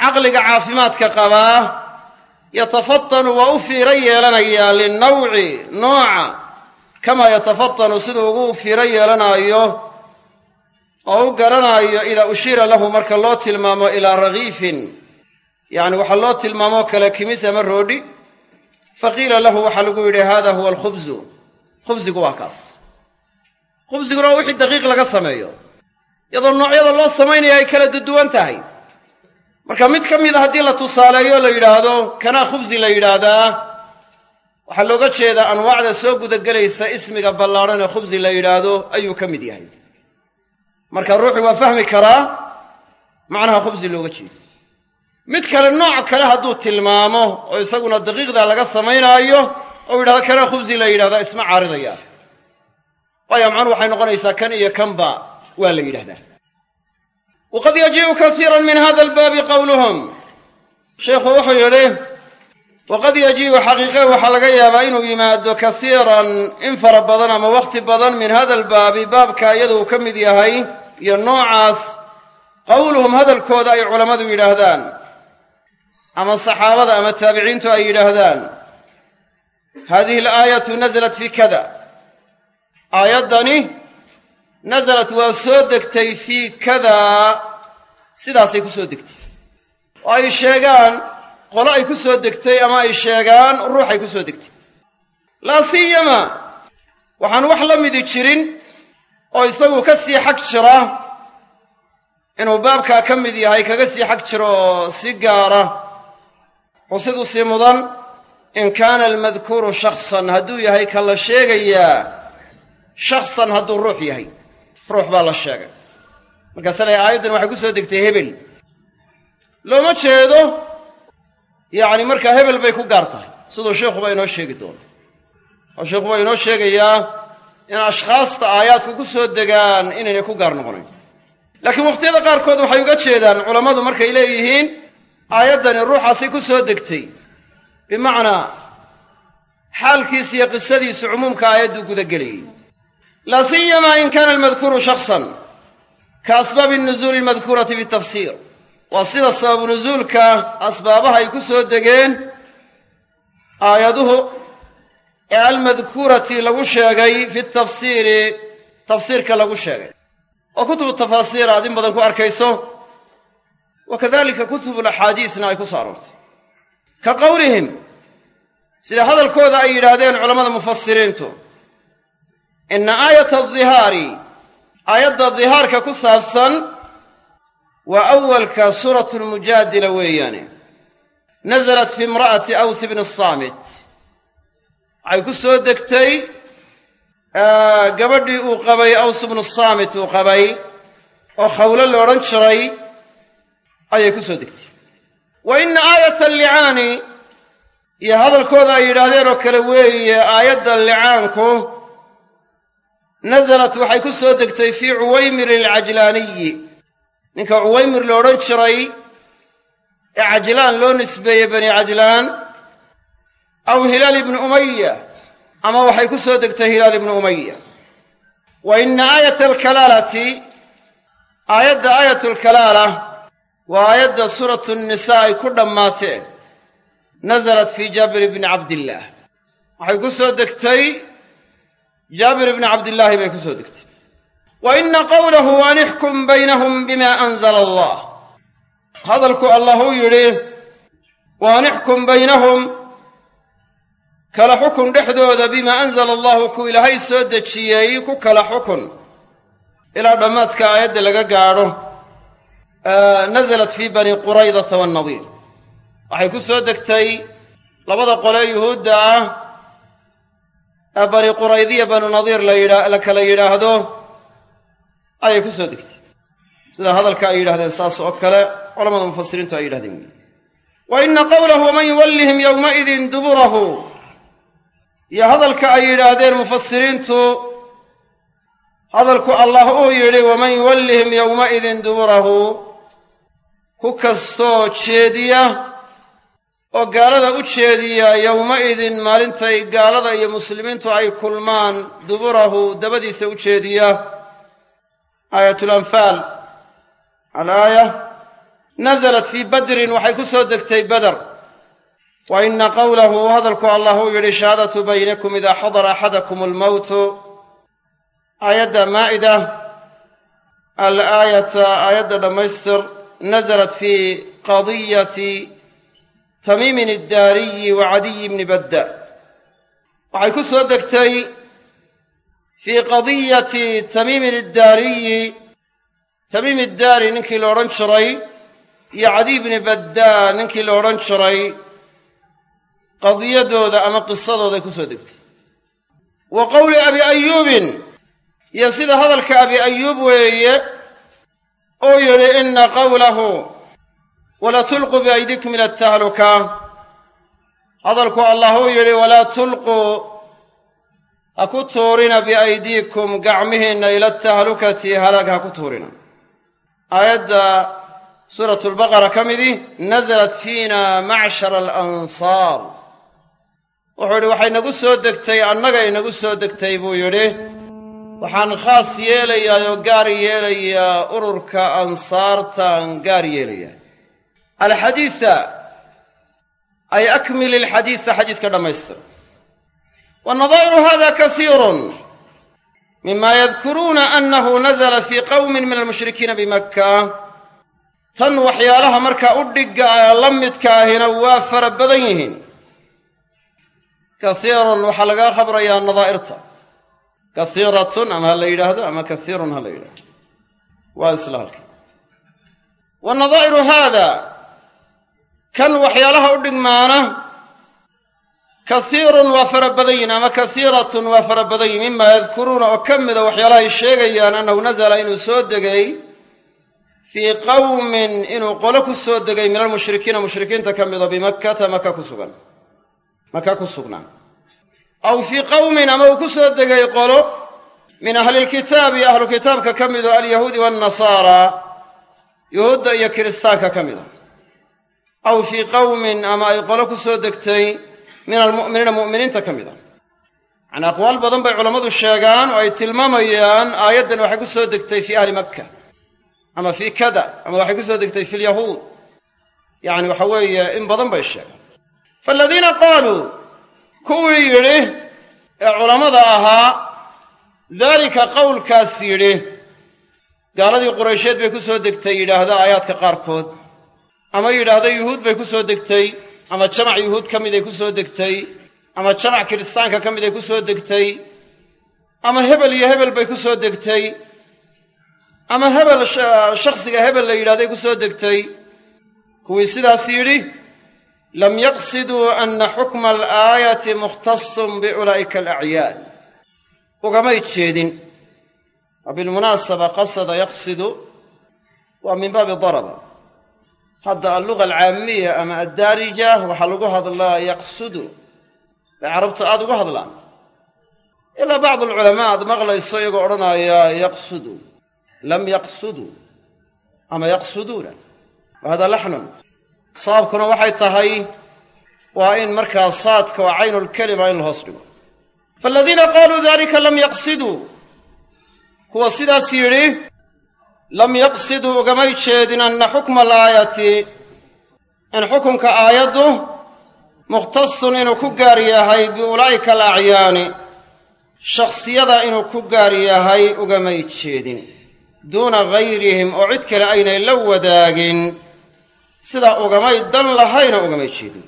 caqliga caafimaadka qabaa yatafatanu waa u fiiro yeelanayaa linnawci nooca kamaa yatafatanu siduu ugu fiiro yeelanaayo oo u garanaayo idaa ushiira lahu marka loo tilmaamo ilaa ragiifin yacni waxaa loo tilmaamoo kale kimis ama roodhi faqiila lahu waxaa lagu yidhi hada huwa alkhubzu. Khubsigu waa kaas. Khubsiguna waa wixii daqiiq laga sameeyo. Iyadoo noocyada loo samaynaya ay kala duduwan tahay marka mid ka mida haddii la tusaaleeyo la yidhaahdo kanaa khubsi la yidhaahdaa waxaa looga jeedaa anwaacda soo gudagelaysa ismiga ballaadhan ee khubsi la yidhaahdo ayuu ka mid yahay. Marka ruuxu waa fahmi karaa macnaha khubsi looga jeedo. Mid kale nooc kale hadduu tilmaamo oo isaguna daqiiqda laga samaynaayo oo yidhahdo kanaa khubsi la yidhahdaa isma caaridaya. Waayo macnuhu waxay noqonaysaa kan iyo kanba waa la yidhahdaa waqad yajii'u kasiiran min hada albaabi qowluhum sheikhu wuxuu yidhi waqad yajii'u xaqiiqe waxaa laga yaabaa inuu yimaado kasiiran in fara badan ama wakhti badan min hada albaabi baabka iyada uu ka mid yahay iyo noocaas qowluhum hadalkooda ay culammadu yidhaahdaan ama saxaabada ama taabiciintu ay yidhaahdaan hadihi alaayatu nasalat fi kada aayaddani nasalat waa soo degtay fii kadaa sidaasay ku soo degtay. Oo ay sheegaan qolo ay ku soo degtay ama ay sheegaan ruuxay ku soo degtay. Laa siyama waxaan wax la midi jirin oo isagu ka sii xag jira inuu baabkaa ka mid yahay kaga sii xag jiro oo si gaara. Xusiduu sii mudan in kaana almadkuuru shaksan hadduu yahay ka la sheegayaa shaksan hadduu ruux yahay ruux baa la sheegay. Markaase la aayaddan waxay ku soo degtay hebel. Looma jeedo yacni markaa hebel bay ku gaar tahay. Siduu sheikhuba inoo sheegi doono oo sheikhuba inoo sheegayaa in ashkhaasta aayaadku ku soo degaan inaynay ku gaar noqonayn. Laakiin wakhtiyada qaarkood waxay uga jeedaan culammadu markay leeyihiin aayaddani ruuxaasi ku soo degtay. Bimacnaa xaalkiisa iyo qisadiisu cumuumka aayadduu gudagelayay laa siyamaa in kaana almadkuuru shaksan ka asbaabi nuzuuli almadkuurati fi tafsiir waa sida sababu nusuulka asbaabaha ay ku soo degeen aayaduhu ee almadkuurati lagu sheegay fi tafsiiri tafsiirka lagu sheegay oo kutubu tafaasiir aad in badan ku arkayso wa kadalika kutubu laxaadiisna ay ku aroortay ka qowlihim sida hadalkooda ay yidhaahdeen culammada mufasiriintu ina aayata adihaari aayadda dihaarka ku saabsan waa awalka suuratu lmujaadila weeyaane. Nasalat fi imra'ati aws bni saamit. Waxay ku soo degtay gabadhii uu qabay aws bnu saamit uu qabay oo khawlo la odhan jiray ayay ku soo degtay. Wa ina aayata allicaani iyo hadalkooda ay yidhaahdeen oo kale weeye aayadda licaanku nasalat waxay ku soo degtay fii cuwaymir alcajlaaniyi ninka cuwaymir la odhan jiray ee cajlaan loo nisbeeyey bani cajlaan aw hilaal ibni umaya ama waxay ku soo degtay hilaal ibnu umaya wa ina aayata alkalaalati aayadda aayat alkalaala waa aayadda suuratu nnisaa ay ku dhammaateen nasalat fii jaabir bni cabdillaah waxay ku soo degtay jaabir bni cabdillaahi bay ku soo degtay. Wa ina qawlahu an ixkum baynahum bima anzala allah. Hadalku allah uu yidhi wa an ixkum baynahum kala xukun dhexdooda bimaa anzala allahu ku ilaahay soo dejiyey ku kala xukun. Ilaa dhammaadka aayadda laga gaadho nasalat fii bani quraydata wannadiir waxay ku soo degtay labada qole yuhuudda ah bani quraydiya banu nadiir la kala yidhaahdo ayay ku soo degtay. Sida hadalka ay yidhahdeen saas oo kale culamada mufasiriintu ay yidhahdeen wy wa ina qawlahu waman yuwallihim yowmaidin duburahu. Iyo hadalka ay yidhaahdeen mufasiriintu hadalku allah uu yidhi waman yuwallihim yowmaidin duburahu. Ku kastoo jeediya oo gaalada u jeediya yowmaidin maalintay gaalada iyo muslimiintu ay kulmaan duburahu dabadiisa u jeediya. Aayat lanfaal alaaya nasalat fii badrin waxay ku soo degtay bader wa ina qawlahu hadalku allah uu yidhi shahaadatu baynakum idaa xadara axadakum almowtu aayadda maa'ida. Alaayata aayadda dhammaystir. Nasalat fii qadiyati tamiimin iddaariyi wa cadiyi bni badda. Waxay ku soo degtay fii qadiyati tamiimin iddaariyi tamiim iddaari ninkii la odhan jiray iyo cadiy bni badda ninkii la odhan jiray qadiyadooda ama qisadooday ku soo degtay. Wa qowli abi ayuubin iyo sida hadalka abi ayuub weeye oo yidhi ina qawlahu walaa tulquu biaydikum ila atahluka hadalku allah uu yidhi walaa tulquu ha ku tuurina biaydiikum gacmihiinna ila atahlukati halaag ha ku tuurina. Aayadda suuratu lbaqara ka midii nasalat fiina macshara alansaar. Wuxuu yidhi waxay nagu soo degtay annaga inagu soo degtay buu yidhi. Waxaan khaas yeelayaa oo gaar yeelayaa ururka ansaartaan gaar yeelayaa alxadiisa ay akmil ilxadiisa xadiiska dhammaystira wa nadaa'iru hada kasiirun mima yadkuruuna annahu nazla fii qawmin min almushrikiina bimakka tan waxyaalaha markaa u dhigga ee la midka ahina waa fara badan yihiin kasiirun waxaa lagaa khabrayaa nadaa'irta kasiiratun ama ha la yidhaahdo ama kasiirun ha la yidhahdo waa isla halka wa nadaa'iru haada kan waxyaalaha u dhigmaana kasiirun waa fara badan yihiin ama kasiiratun waa fara badan yihiin mima yadkuruuna oo ka mida waxyaalahay sheegayaan annahu nazala inuu soo degay fii qawmin inuu qolo ku soo degay min almushrikiina mushrikiinta ka mida bimakkata maka ku sugan maka ku sugnaa. Aw fii qawmin ama uu ku soo degay qolo min ahlilkitaabi ahlu kitaabka ka mido alyahuudi waannasaara yuhuudda iyo kiristaanka ka mida aw fii qawmin ama ay qolo ku soo degtay min almu'miniina mu'miniinta ka mida yacnii aqwaal badan bay culammadu sheegaan oo ay tilmaamayaan aayaddan waxay ku soo degtay fii ahli makka ama fii kada ama waxay ku soo degtay fi lyahuud yacni waxa weeye in badan bay sheegaan. Faaladiina qaaluu kuwii yidhi ee culammada ahaa daalika qowlkaas yidhi. Gaaladii quraysheed bay ku soo degtay yidhaahda aayaadka qaarkood ama yidhaahda yuhuud bay ku soo degtay ama jamac yuhuud ka miday ku soo degtay ama jamac kiristaanka ka miday ku soo degtay ama hebel iyo hebel bay ku soo degtay ama hebel shakhsiga hebel la yidhahday ku soo degtay. Kuwii sidaas yidhi lam yaqsiduu ana xukma alaayati mukhtasun biulaa'ika alacyaan ugamay jeedin. Wa bilmunaasaba qasada yaqsidu waa min baabi daraba hadda alluga alcaamiya ama addaarija waxaa lagu hadlaa yaqsudu. Bay carabtu aada ugu hadlaan. Ilaa bacd alculamaa aad maqlayso iyagoo odhanaya yaqsudu. Lam yaqsuduu ama yaqsuduuna. Wa hada laxnun. Sababkuna waxay tahay waa in markaa saadka oo caynulkelima in la hoos dhigo. Faaladiina qaaluu dalika lam yaqsiduu kuwa sidaas yidhi lam yaqsiduu ugamay jeedin anna xukma alaayati in xukunka aayaddu mukhtasun inuu ku gaar yahay biulaa'ika alacyaani shakhsiyada inuu ku gaar yahay ugamay jeedin duuna gayrihim oo cid kale aynay la wadaagin sidaa ugamay dan lahayna ugamay jeedin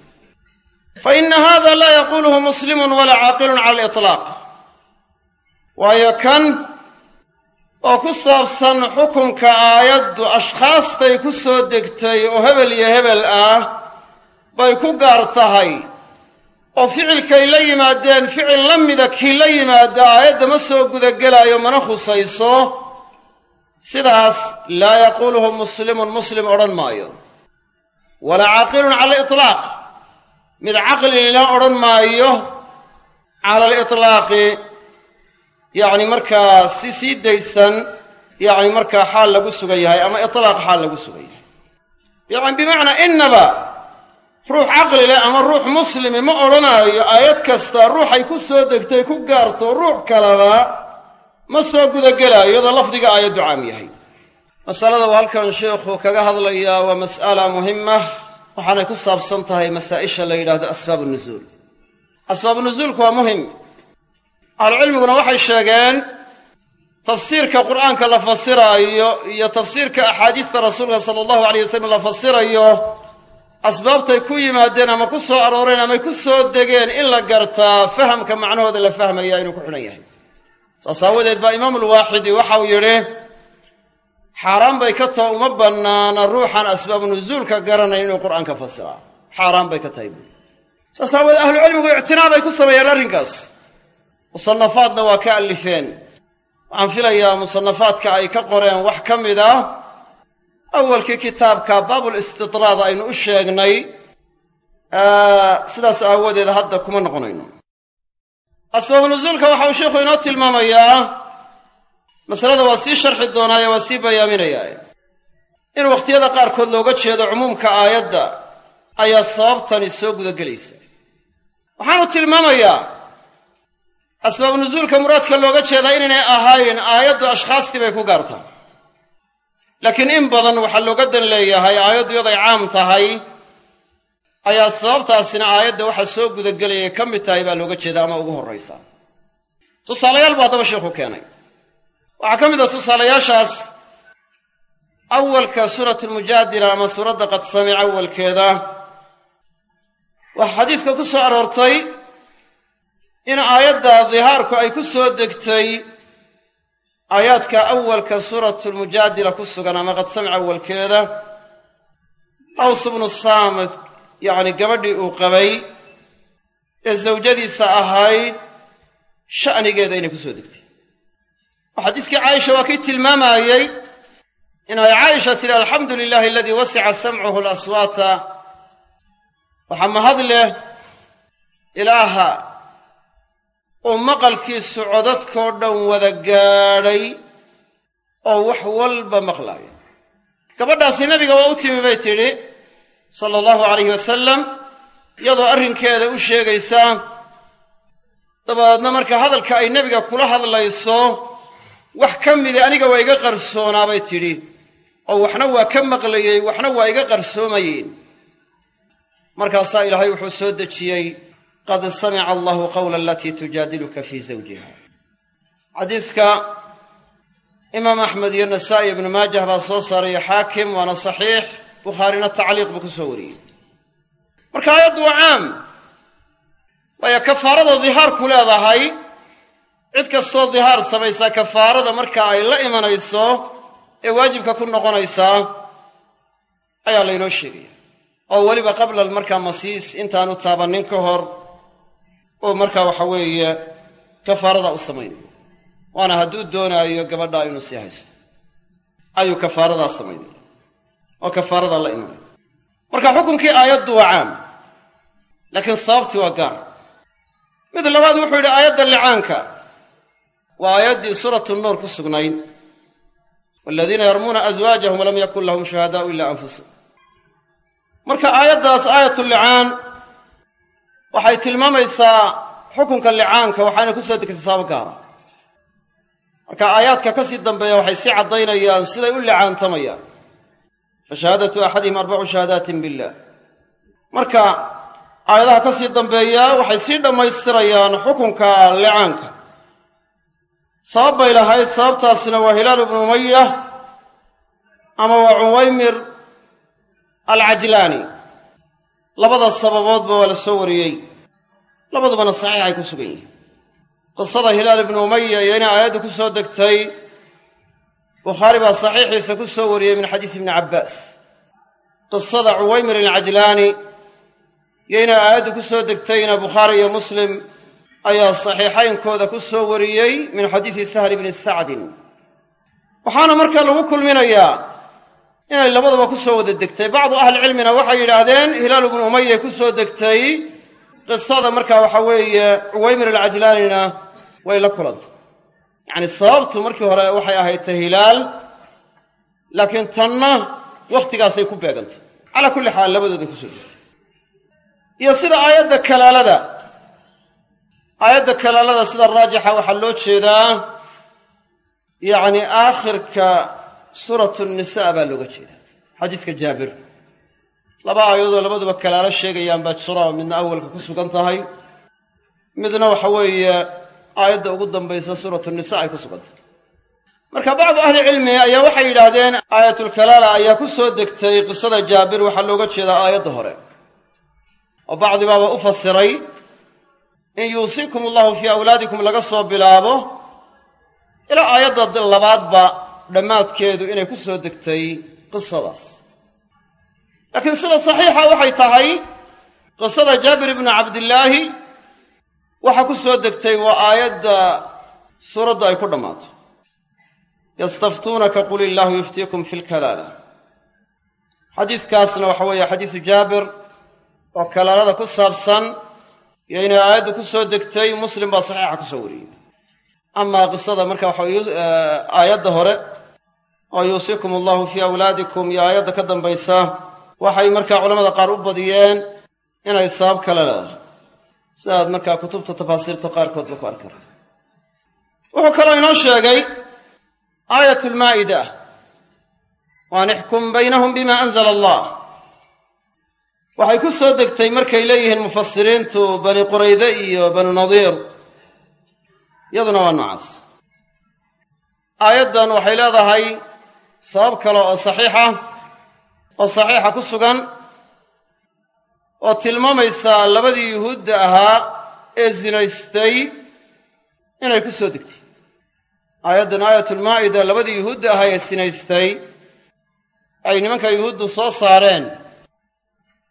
fa inna hada laa yaquuluhu muslimun walaa caaqilun cala aliطlaaq waayo kan oo ku saabsan xukunka aayaddu ashkhaastay ku soo degtay oo hebel iyo hebel ah bay ku gaar tahay. oo ficilkay la yimaadeen ficil la mida kii la yimaada aayadda ma soo gudagelaayo mana khusayso. Sidaas laa yaquuluhu muslimun muslim odhan maayo. walaa caaqilun cala aliطlaaq mid caqlilina odhan maayo cala aliطlaaqi yacni markaa si sii daysan yacni markaa xaal lagu sugan yahay ama itlaaq xaal lagu sugan yahay. Yacni bimacnaa innaba ruux caqli leh ama ruux muslimi ma odhanaayo aayad kasta ruuxay ku soo degtay ku gaarto ruux kaleba ma soo gudagelaayo iyadoo lafdiga aayaddu caam yahay. Masalada uu halkan sheikhu kaga hadlayaa waa mas'ala muhima waxaanay ku saabsan tahay masaa'isha la yidhahdo asbaabu nuzuul. Asbaabu nuzuulku waa muhiim ahlucilmiguna waxay sheegeen tafsiirka qur'aanka la fasiraayo iyo tafsiirka axaadiista rasuulka sala allahu alayh wasalam la fasirayo asbaabtay ku yimaadeen ama ku soo arooreen amay ku soo degeen in la gartaa fahamka macnahooda la fahmaya inuu ku xidhan yahay. Saas aawadeed baa imaamulwaaxidi waxau yidhi xaaraan bay ka too uma bannaana ruuxan asbaabu nuzuulka garanayn inuu qur'aanka fasiraa. Xaaraan bay ka tahay. Buuri saas aawadeed ahlucilmigu ictinaabay ku sameeyeen arrinkaas musanafaadna waa ka allifeen. Waxaan filayaa musanafaadka ay ka qoreen wax ka mid ah. Awalkii kitaabka baabulistidraad aynu u sheegnay sidaas aawadeed hadda kuma noqonayno. Asbaabu nuzuulka waxa inoo tilmaamayaa masalada waa sii sharxi doonaaye waa sii bayaaminayaa in wakhtiyada qaarkood looga jeedo cumuumka aayadda ayaa sababtani soo gudagelaysa. Waxaanu tilmaamayaa asbaabu nuzuulka muraadka looga jeedaa inaynay ahayn aayaddu ashkhaastii bay ku gaartaa. Laakiin in badan waxaa looga dan leeyahay aayaddu iyaday caam tahay ayaa sababtaasina aayadda waxa soo gudagelayay ka mid tahay baa looga jeedaa ama ugu horraysa. Tusaalayaal buu haddaba sheikhu keenay. Waxaa ka mid ah tusaalayaashaas awalka suurat lmujaadila ama suuradda qad samic awalkeeda waxaa xadiidka ku soo aroortay in aayadda dihaarku ay ku soo degtay aayaadka awalka suuratulmujaadila ku sugan ama qad samic awalkeeda aws bnu saamit yacni gabadhii uu qabay ee zawjadiisa ahayd sha'nigeeda inay ku soo degtay. Oo xadiiskii caaisha waa kii tilmaamayey inay caaisha tidhi alxamdu lilahi aladii wasica samcuhu alaswaata. Waxaa mahad leh ilaaha uu maqalkiisu codadkao dhan wada gaadhay oo wax walba maqlaaya. Gabadhaasi nabiga waa u timi bay tidhi sala allahu calayhi wasalam iyadoo arrinkeeda u sheegaysaa dabadeedna marka hadalka ay nebiga kula hadlayso wax ka mida aniga waa iga qarsoonaabay bay tidhi oo waxna waa ka maqlayey waxna waa iga qarsoomayeen markaasaa ilaahay wuxuu soo dejiyey qad samica allahu qawla alatii tujaadiluka fii zawjiha xadiiska imaam axmed iyo nasaa'i ibnu maajah baa soo saaraya xaakim waana saxiix bukhaarina tacliiq buu ku soo wariyey marka aayaddu waa caam waayo kafaarada dihaarku leedahay cid kastoo dihaar samaysaa kafaarada marka ay la imanayso ee waajibka ku noqonaysaa ayaa laynoo sheegaya oo weliba qabla markaa masiis intaanu taabannin ka hor oo markaa waxa weeye kafaarada u samaynayo waana hadduu doonaayo gabadhaa inuu sii haysto. Ayuu kafaaradaa samaynaya oo kafaaradaa la imanaya marka xukunkii aayaddu waa caam laakiin sababtii waa gaar. Mid labaad wuxuu yidhi aayadda licaanka waa aayaddii suuratu nuur ku sugnayd. Waladiina yarmuuna aswaajahum walam yakun lahum shuhadaa'u ila anfusahum. Marka aayaddaas aayatu licaan waxay tilmaamaysaa xukunka licaanka waxaana ku soo degtay sabab gaara. Marka aayaadka ka sii dambeeya waxay sii caddaynayaan siday u licaantamayaan. Fa shahaadatu axadihim arbacu shahaadaatin billah. Marka aayadaha ka sii dambeeya waxay sii dhammaystirayaan xukunka licaanka. Sabab bay lahayd sababtaasina waa hilaal ibnu umaya ama waa cuwaymir alcajlaani labada sababoodba waa la soo wariyey. Labadubana saxiix ay ku sugan yihiin. Qisada hilaal ibnu umaya iyo inay aayaddu ku soo degtay bukhaari baa saxiixiisa ku soo wariyey min xadiis ibni cabbaas. Qisada cuwaymir alcajlaani iyo inay aayaddu ku soo degtayna bukhaari iyo muslim ayaa saxiixaynkooda ku soo wariyey min xadiisi sahl ibni sacdin. Waxaana markaa lagu kulminayaa inay labadaba ku soo wada degtay. Bacdu ahlicilmina waxay yidhaahdeen hilaal ibnu umayay ku soo degtay. Qisada markaa waxa weeye cuwaymir alcajlaanina way la kulantay. Yacni sababtu markii hore waxay ahayd ta hilaal laakiin tanna wakhtigaasay ku beegantay. Calaa kulli xaal labadooday ku soo degtay. Iyo sida aayadda kalaalada aayadda kalaalada sida raajixa waxaa loo jeedaa yacni aakhirka suuratu nisaa baa looga jeedaa. Xadiiska jaabir. Laba aayadoo labaduba kalaalo sheegayaan baa jira midna awalka ku sugan tahay. Midna waxa weeye aayadda ugu dambaysa suuratu nisa ay ku sugan tahay marka bacdu ahli cilmi ayaa waxay yidhaahdeen aayatulkalaala ayaa ku soo degtay qisada jaabir waxaa looga jeedaa aayadda hore. Oo bacdibaaba u fasiray in yuusiikum allahu fii awlaadikum laga soo bilaabo ilaa aayadda labaadba dhammaadkeedu inay ku soo degtay qisadaas. Laakiin sida saxiixa waxay tahay qisada jaabir ibnu cabdillaahi waxaa ku soo degtay waa aayadda suuraddu ay ku dhammaato. Yastaftuunaka qul illaahu yuftiikum fi lkalaala xadiiskaasna waxa weeye xadiisu jaabir oo kalaalada ku saabsan iyo inay aayaddu ku soo degtay muslim baa saxiixa ku soo wariyey. Amaa qisada marka waxa aayadda hore oo yuusiikum allahu fii awlaadikum iyo aayadda ka dambaysa waxay markaa culamada qaar u badiyeen inay sabab kale leedahay. Sidaad markaa kutubta tafaasiirta qaarkoodba ku arki karto. Wuxuu kaloo inoo sheegay aayat lmaa'ida waan ixkum baynahum bima anzala allah waxay ku soo degtay markay leeyihiin mufasiriintu bani qurayde iyo banu nadiir iyaduna waa noocaas. Aayaddan waxay leedahay sabab kale oo saxiixa oo saxiixa ku sugan oo tilmaamaysa labadii yuhuudda ahaa ee zinaystay inay ku soo degtay. Aayaddan aayatulmaa'ida labadii yuhuudda ahaa ee sinaystay ay nimanka yuhuuddu soo saareen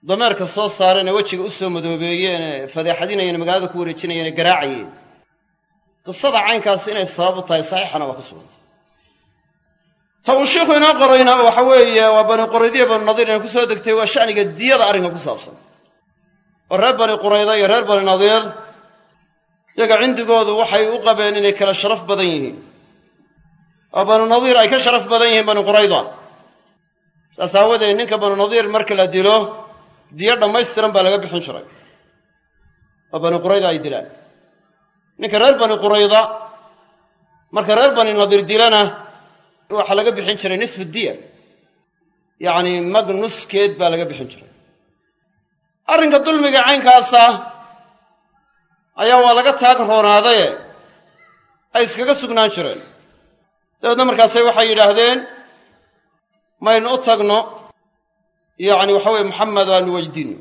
dameerka soo saareenee wejiga u soo madoobeeyeen ee fadeexadinayeen magaalada ku wareejinayeen ee garaacayeen. Qisada caynkaasi inay sabab u tahay saxiixana waa ku sugantay ta uu shiikhu inoo qorayna waxa weeye waa bani quraydiya banu nadiir inay ku soo degtay waa sha'niga diyada arrinka ku saabsan. Oo reer bani qurayda iyo reer bani nadiir yaga cindigoodu waxay u qabeen inay kala sharaf badan yihiin. Oo banu nadiir ay ka sharaf badan yihiin bani qurayda. Saas aawadeed ninka banu nadiir marka la dilo diyo dhammaystiran baa laga bixin jiray. Oo bani qurayda ay dilaan. Ninka reer bani qurayda marka reer bani nadiir dilana waxaa laga bixin jiray nisfu diya yacni mag nuskeed baa laga bixin jiray. Arrinka dulmiga caynkaasa ayaa waa laga taag roonaadaye ay iskaga sugnaan jireen. Dabeedna markaasay waxay yidhaahdeen maynu u tagno. Yacni waxa weye maxamed aanu weydiinno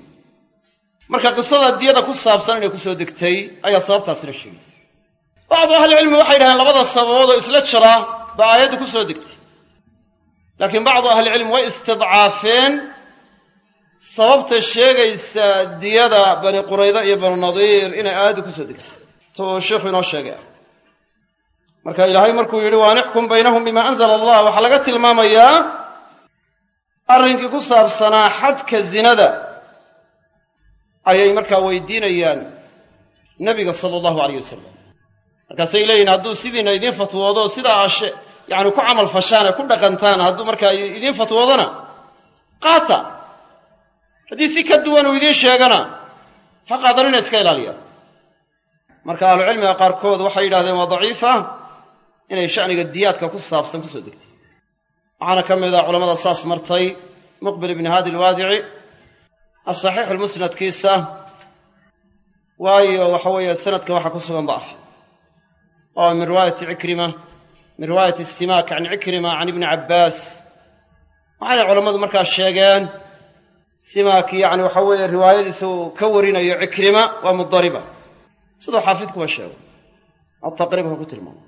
marka qisada diyada ku saabsan inay ku soo degtay ayaa sababtaasina sheegaysa bacdu ahlicilmi waxay yidhahdeen labada sababood oo isla jira baa aayaddu ku soo degtay. Laakiin bacdu ahlicilmi way istidcaafeen sababta sheegaysa diyada bani qurayda iyo banu nadiir inay aayaddu ku soo degtay. Tuu sheikhu inoo sheegay. Marka ilaahay markuu yidhi waan ixkum baynahum bima anzala allah waxaa laga tilmaamayaa arrinkii ku saabsanaa xadka zinada ayay markaa weydiinayaan nebiga sala allahu alayh wasalam markaasay leeyihiin hadduu sidiina idiin fatwoodo sidaa ashe yacni ku camal fashaane ku dhaqantaan hadduu markaa idiin fatwoodona qaata. Haddii si ka duwan uu idiin sheegana ha qaadanina iska ilaaliya. Marka ahlucilmiga qaarkood waxay yidhahdeen waa daciifa inay sha'niga diyaadka ku saabsan ku soo degtay. Waxaana ka mid ah culamada saas martay muqbil ibni haadi alwaadici asaxiixu lmusnadkiisa waayo waxa weeye sanadka waxaa ku sugan dacfi oo min riwaayati cikrima min riwaayati simaak can cikrima can ibni cabbaas waxaanay culammadu markaa sheegeen simaak yacni waxa weeye riwaayadiisa uu ka warinayo cikrima waa mudariba. Siduu xaafidkuba sheego ataqriibka ku tilmaamo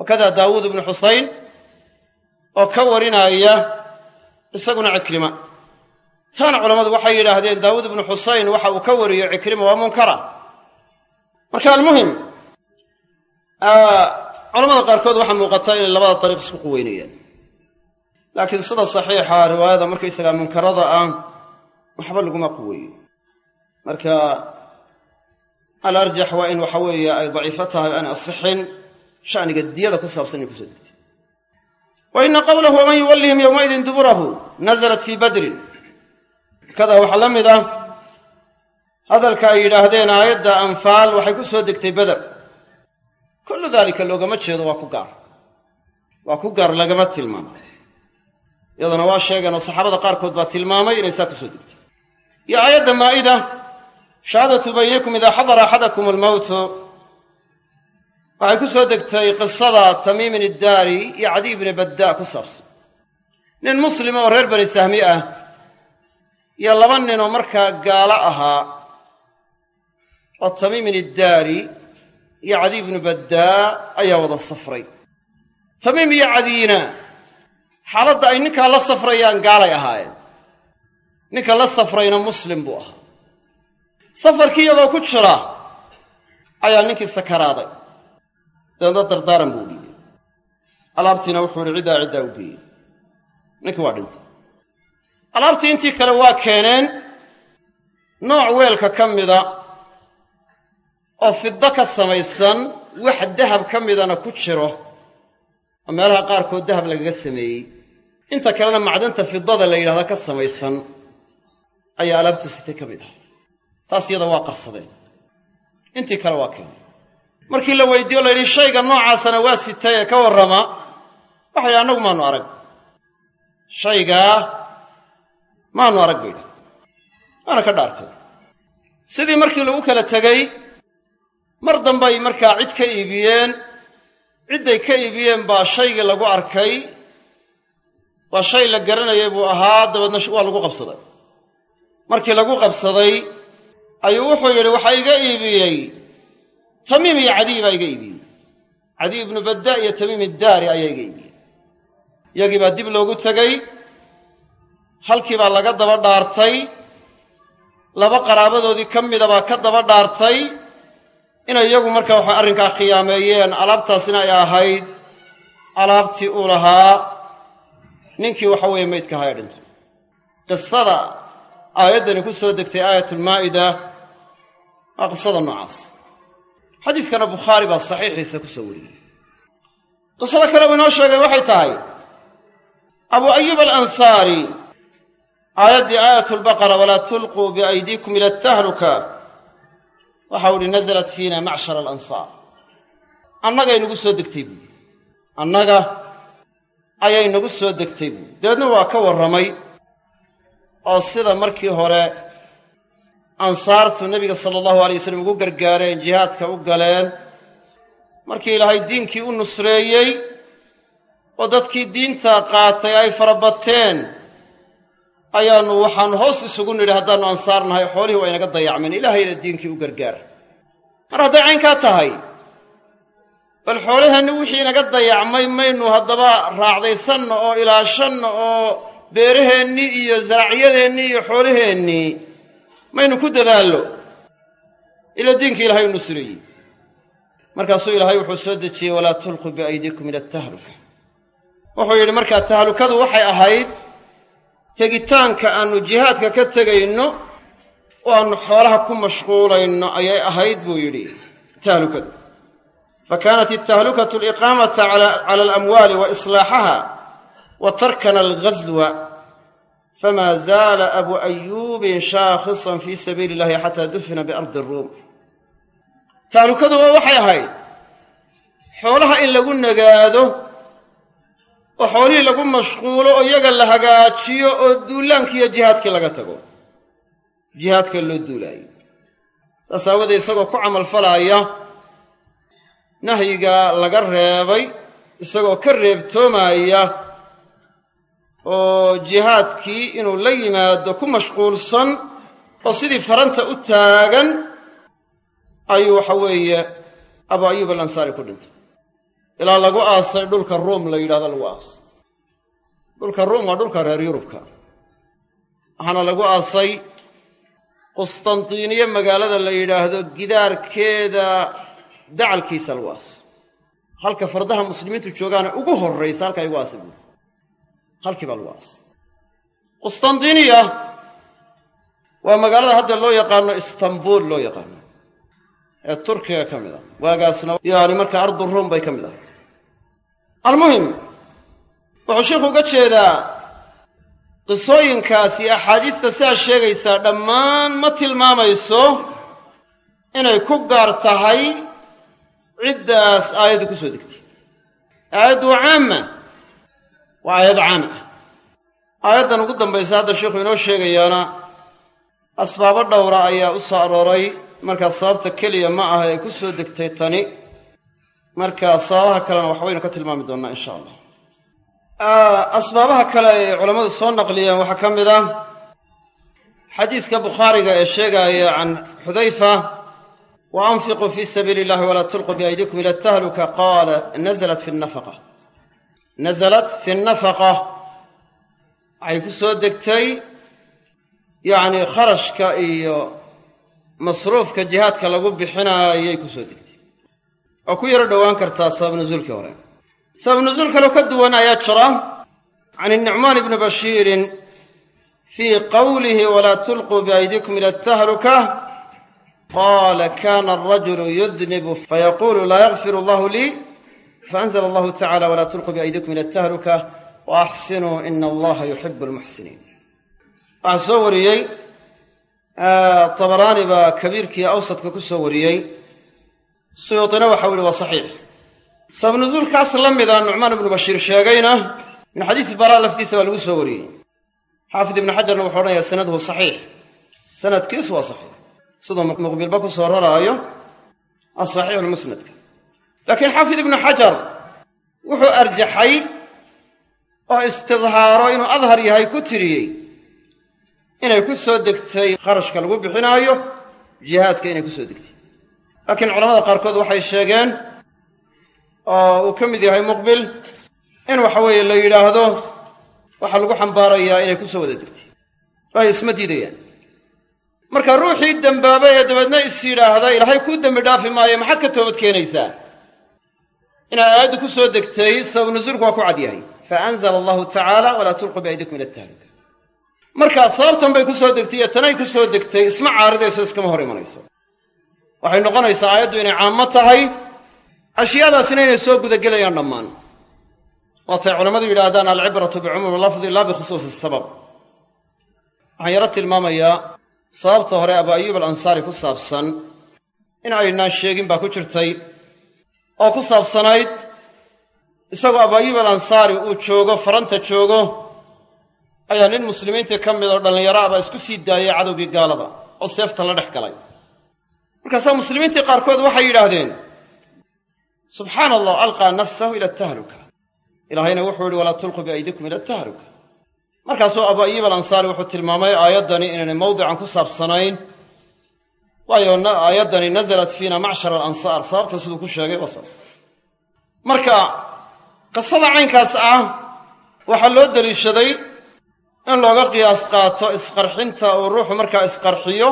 wakada daawuud ibnu xusayn oo ka warinaya isaguna cikrima taana culammadu waxay yidhaahdeen daawuud ibnu xusayn waxa uu ka wariyo cikrima waa munkara. Marka almuhim culamada qaarkood waxaa muuqata inay labada dariiq isku quweynayaan. Laakiin sida saxiixa riwaayada markaysagaa munkarada ah waxba laguma quweeyo marka alarjax waa in waxa weeye ay daciifo tahay aan asixin shaniga diyada ku saabsan inay ku soo degtay. Wa ina qawlahu waman yuwallihim yowmaidin duburahu nazalat fii badrin. Kada waxaa la mid ah hadalka ay yidhaahdeen aayadda anfaal waxay ku soo degtay beder kullu daalika loogama jeedo waa ku gaar. Waa ku gaar lagama tilmaamay. Iyadana waa sheegeen oo saxaabada qaarkood baa tilmaamay inay saa ku soo degtay. Iyo aayadda maa'ida shahaadatu baynikum idaa xadara axadakum almowtu waxay ku soo degtay qisada tamiimin iddaari iyo cadiy bni baddaa ku saabsan. Nin muslima oo reer bani sahmi ah iyo laba ninoo markaa gaalo ahaa oo tamiimin iddaari iyo cadiy bnu baddaa ayaa wada safray. Tamiim iyo cadiyina xaaladda ay ninkaa la safrayaan gaalay ahaayeen. Ninka la safrayna muslim buu ahaa. Safarkii iyagoo ku jira ayaa ninkii sakaraaday. Dabeedna dardaaran buu dhiibay alaabtiina wuxuu ihi ciddaa ciddaa u geeyey ninkii waa dhintay. Alaabtii intii kale waa keeneen nooc weelka ka mida oo fiddo ka samaysan wax dahab ka midana ku jiro oo meelaha qaarkood dahab lagaga sameeyey. Inta kalena macdanta fidada la yidhahda ka samaysan ayaa alaabtu sitay ka mid ah. Taas iyada waa qarsadeen. Intii kale waa keenay. Markii la weydiiyo la yidhi shayga noocaasana waa sitay ee ka warrama. Waxa yidhi annagu maanu arag. Shaygaa maanu arag bay yidhaha waana ka dhaartay. Sidii markii lagu kala tegey mar dambay markaa cid ka iibiyeen cidday ka iibiyeen baa shaygii lagu arkay. Waa shay la garanayay buu ahaa dabeedna waa lagu qabsaday. Markii lagu qabsaday ayuu wuxuu yidhi waxaa iga iibiyey. Tamiim iyo cadiy baa iga iibiyey. Cadiy ibnu badda iyo tamiim iddaari ayaa iga iibiyey. Yagii baa dib loogu tegey halkii baa laga daba dhaartay laba qaraabadoodii ka midabaa ka daba dhaartay inay iyagu marka waxa arrinkaa khiyaameeyeen alaabtaasina ay ahayd alaabtii uu lahaa ninkii waxa weeye maydka ee dhintay. Qisada aayaddani ku soo degtay aayatulmaa'ida waa qisada noocaas. Xadiiskana bukhaari baa saxiixiisa ku soo wariyey. Qisada kale uu inoo sheegay waxay tahay abu ayub alansaari aayaddii aayat lbaqara walaa tulquu biaydiikum ila atahluka waxau uhi nasalat fiina macshara alansaar. Annagay nagu soo degtay buui annaga ayay nagu soo degtay buui dabeedna waa ka warramay oo sida markii hore ansaartu nebiga sala allahu alay wasalam ugu gargaareen jihaadka u galeen markii ilaahay diinkii u nusreeyey oo dadkii diinta qaatay ay farabateen ayaannu waxaannu hoos isugu nidhi haddaannu ansaar nahay xoolihii waa inaga dayacmeen ilaahayna diinkii u gargaara mar hadday caynkaa tahay bal xoolaheenni wixii inaga dayacmay maynu haddaba raacdaysanna oo ilaashanna oo beeraheennii iyo zaraaciyadeennii iyo xoolaheennii maynu ku dadaallo. Ila diinkii ilahay u nusreeyey. Markaasuu ilaahay wuxuu soo dejiyey walaa tulquu biaydiikum ila atahluka wuxuu yidhi markaa tahlukadu waxay ahayd tegitaanka aannu jihaadka ka tegayno oo aannu xoolaha ku mashquulayno ayay ahayd buu yidhi tahlukadu. Fa kaanat atahlukatu aliqaamata cala alamwaali wa islaaxaha wa tarkana alghaswa fama zaala abu ayuubin shaakhisan fii sabiili illahi xataa dufina biardi ruum tahlukadu waxay ahayd xoolaha in lagu nagaado oo xoolihii lagu mashquulo oo iyaga la hagaajiyo oo duulaankiiyo jihaadkii laga tago. Jihaadka loo duulaayo. Saas aawadeed isagoo ku camalfalaaya nahyiga laga reebay isagoo ka reebtoomaya oo jihaadkii inuu la yimaado ku mashquulsan oo sidii faranta u taagan ayuu waxa weeye abu ayuub alansaari ku dhintay ilaa lagu aasay dhulka ruum la yidhahdo lagu aasay. Dhulka ruum waa dhulka reer yurubka. Waxaana lagu aasay qustantiiniye magaalada la yidhaahdo gidaarkeeda dacalkiisa lagu aasay. Halka fardaha muslimiintu joogaana ugu horraysa halkaa igu aasay buuri. Halkii baa lagu aasay. Qustantiniya waa magaalada hadda loo yaqaano istanbul loo yaqaano. Ee turkiga ka mid a waagaasna yaani markaa ardu ruum bay ka mid ahay almuhim wuxuu sheikhu uga jeedaa qisooyinkaas iyo axaadiista sidaa sheegaysaa dhammaan ma tilmaamayso inay ku gaar tahay ciddaas aayaddu ku soo degtay. Aayaddu waa caama waa aayad caam ah. Aayaddan ugu dambaysa hadda sheikhu inoo sheegayaana asbaabo dhowra ayaa u soo arooray markaa sababta keliya ma aha ee ku soo degtay tani marka sababaha kalena waxbaynu ka tilmaami doonnaa insha allah asbaabaha kale ay culammadu soo naqliyeen waxaa ka mid ah xadiiska bukhaariga ee sheegaaya can xudayfa wa anfiquu fii sabiili illahi walaa tulquu biaydikum ila tahluka qaala nazalat fi nafaqa. Nazalat fi nafaqa. Waxay ku soo degtay yacni kharashka iyo masruufka jihaadka lagu bixinaayay ku soo degtay waa ku yaro dhowaan kartaa sabab nusuulkii hore. Sabab nusuul kaloo ka duwan ayaa jira can innucmaan ibni bashiirin fii qawlihi walaa tulquu biaydikum ila atahluka qaala kana alrajulu yudnibu fayaquulu laa yakfiru allahu lii? Faanzla allahu tacala walaa tulquu biaydikum ila atahluka wa axsinuu ina allaha yuxibu almuxsiniin waxaa soo wariyey tabaraani baa kabiirkii awsadka ku soo wariyey suyuutina waxau yihi waa saxiix. Sabab nusuulkaas la mida nucmaan ibnu bashiir sheegayna min xadiisi baraa laftiisa waa lagu soo wariyey. Xaafid ibnu xajarna wuxuu odhanayaa sanaduhu saxiix. Sanadkiisu waa saxiix. Siduu muqbilba ku soo raraayo asaxiixu lmusnadka laakiin xaafid ibnu xajar wuxuu arjaxay oo istidhaaro inuu adhar yahay ku tiriyey inay ku soo degtay kharashka lagu bixinaayo jihaadka inay ku soo degtay laakiin culamada qaarkood waxay sheegeen oo uu ka mid yahay muqbil in waxa weeye la yidhaahdo waxaa lagu xambaarayaa inay ku soo wada degtay. Waayo isma diidayaan. Marka ruuxii dembaabay ee dabeedna is yidhaahda ilaahay kuu dembi dhaafi maayo maxaad ka toobad keenaysaa? Inay aayaddu ku soo degtay sabab nusuulku waa ku cad yahay. Fa anzala allahu tacaala walaa tulquu biaydikum ila tahluka markaa sababtan bay ku soo degtay iyo tanay ku soo degtay isma caaridayso iskama hor imanayso waxay noqonaysaa aayaddu inay caammo tahay. Ashyaadaasina inay soo gudagelayaan dhammaan. Waatay culammadu yidhaahdaan alcibratu bicumuumi lafdi laa bikhusuusi sabab. Waxaan yaro tilmaamayaa sababta hore abu ayuub alansaari ku saabsan in aynaan sheegin baa ku jirtay. Oo ku saabsanayd isagoo abu ayuub alansaari uu joogo faranta joogo ayaa nin muslimiintii ka mid oo dhallinyaro abaa isku sii daayay cadowgii gaalada oo seefta la dhex galay markaasaa muslimiintii qaarkood waxay yidhaahdeen subxaana allah alqaa nafsahu ila tahluka. Ilaahayna wuxuu yihi walaa tulquu biaydikum ila tahluka. Markaasuu abu ayuub alansaari wuxuu tilmaamay aayaddani inaynay mawdican ku saabsanayn. Waayo aayaddani nasalat fiina macshar alansaar. Sababta siduu ku sheegay waa marka qisada caynkaas ah waxaa loo deliishaday in looga qiyaas qaato isqarxinta uu ruuxu markaa isqarxiyo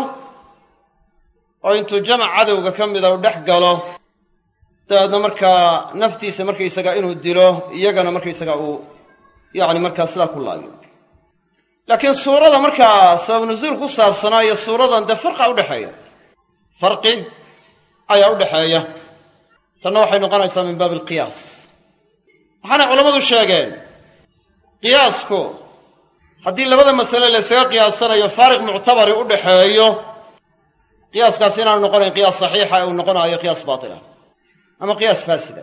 oo intuu jamac cadowga ka mida u dhex galo dabeedna markaa naftiisa markaysaga inuu dilo iyagana markaysaga uu yacni markaa sidaa ku laayo. Laakiin suurada markaa sabab nusuul ku saabsanaa iyo suuradan dee farqa udhexeeya farqi ayaa u dhexeeya. Tanna waxay noqonaysaa min baabi alqiyaas waxaanay culammadu sheegeen qiyaasku haddii labada masale laysaga qiyaasanayo faariq muctabari u dhaxeeyo qiyaaskaasi inaanu noqonayn qiyaas saxiixa ee uu noqonayo qiyaas baatila ama qiyaas faasida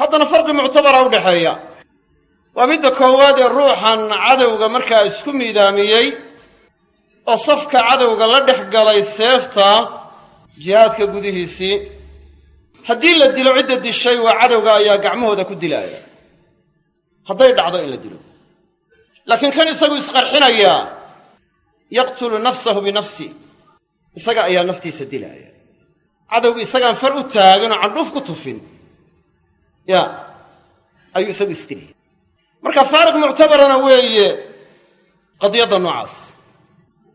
haddana farqi muctabara u dhexeeya. Waa midda koowaad ee ruuxan cadowga markaa isku miidaamiyey oo safka cadowga la dhex galay seefta jihaadka gudihiisii. Haddii la dilo cidda dishay waa cadowga ayaa gacmahooda ku dilaaya. Hadday dhacdo in la dilo. Laakiin kan isagu isqarxinayaa yaqtulu nafsahu binafsi isaga ayaa naftiisa dilaaya cadowgu isagaan far u taagin oo candhuuf ku tufin. Ya ayuu isagu isdilaya. Marka faariq muctabarana weeye qadiyadda noocaas.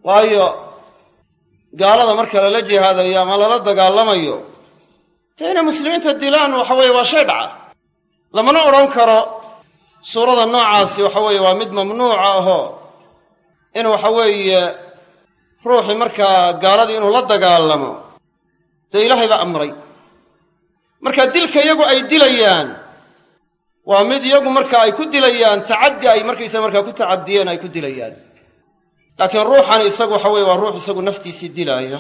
Waayo gaalada marka lala jihaadayo ama lala dagaalamayo dee inay muslimiinta dilaan waxa weeye waa shay dhaca. Lamana odhan karo suurada noocaasi waxa weeye waa mid mamnuuca ahoo in waxa weeye ruuxii markaa gaaladii inuu la dagaalamo dee ilaahay baa amray. Marka dilka iyagu ay dilayaan waa mid iyagu marka ay ku dilayaan tacaddi ay markaysa markaa ku tacadiyeen ay ku dilayaan. Laakiin ruuxan isagu waxa weye waa ruux isagu naftiisii dilaaya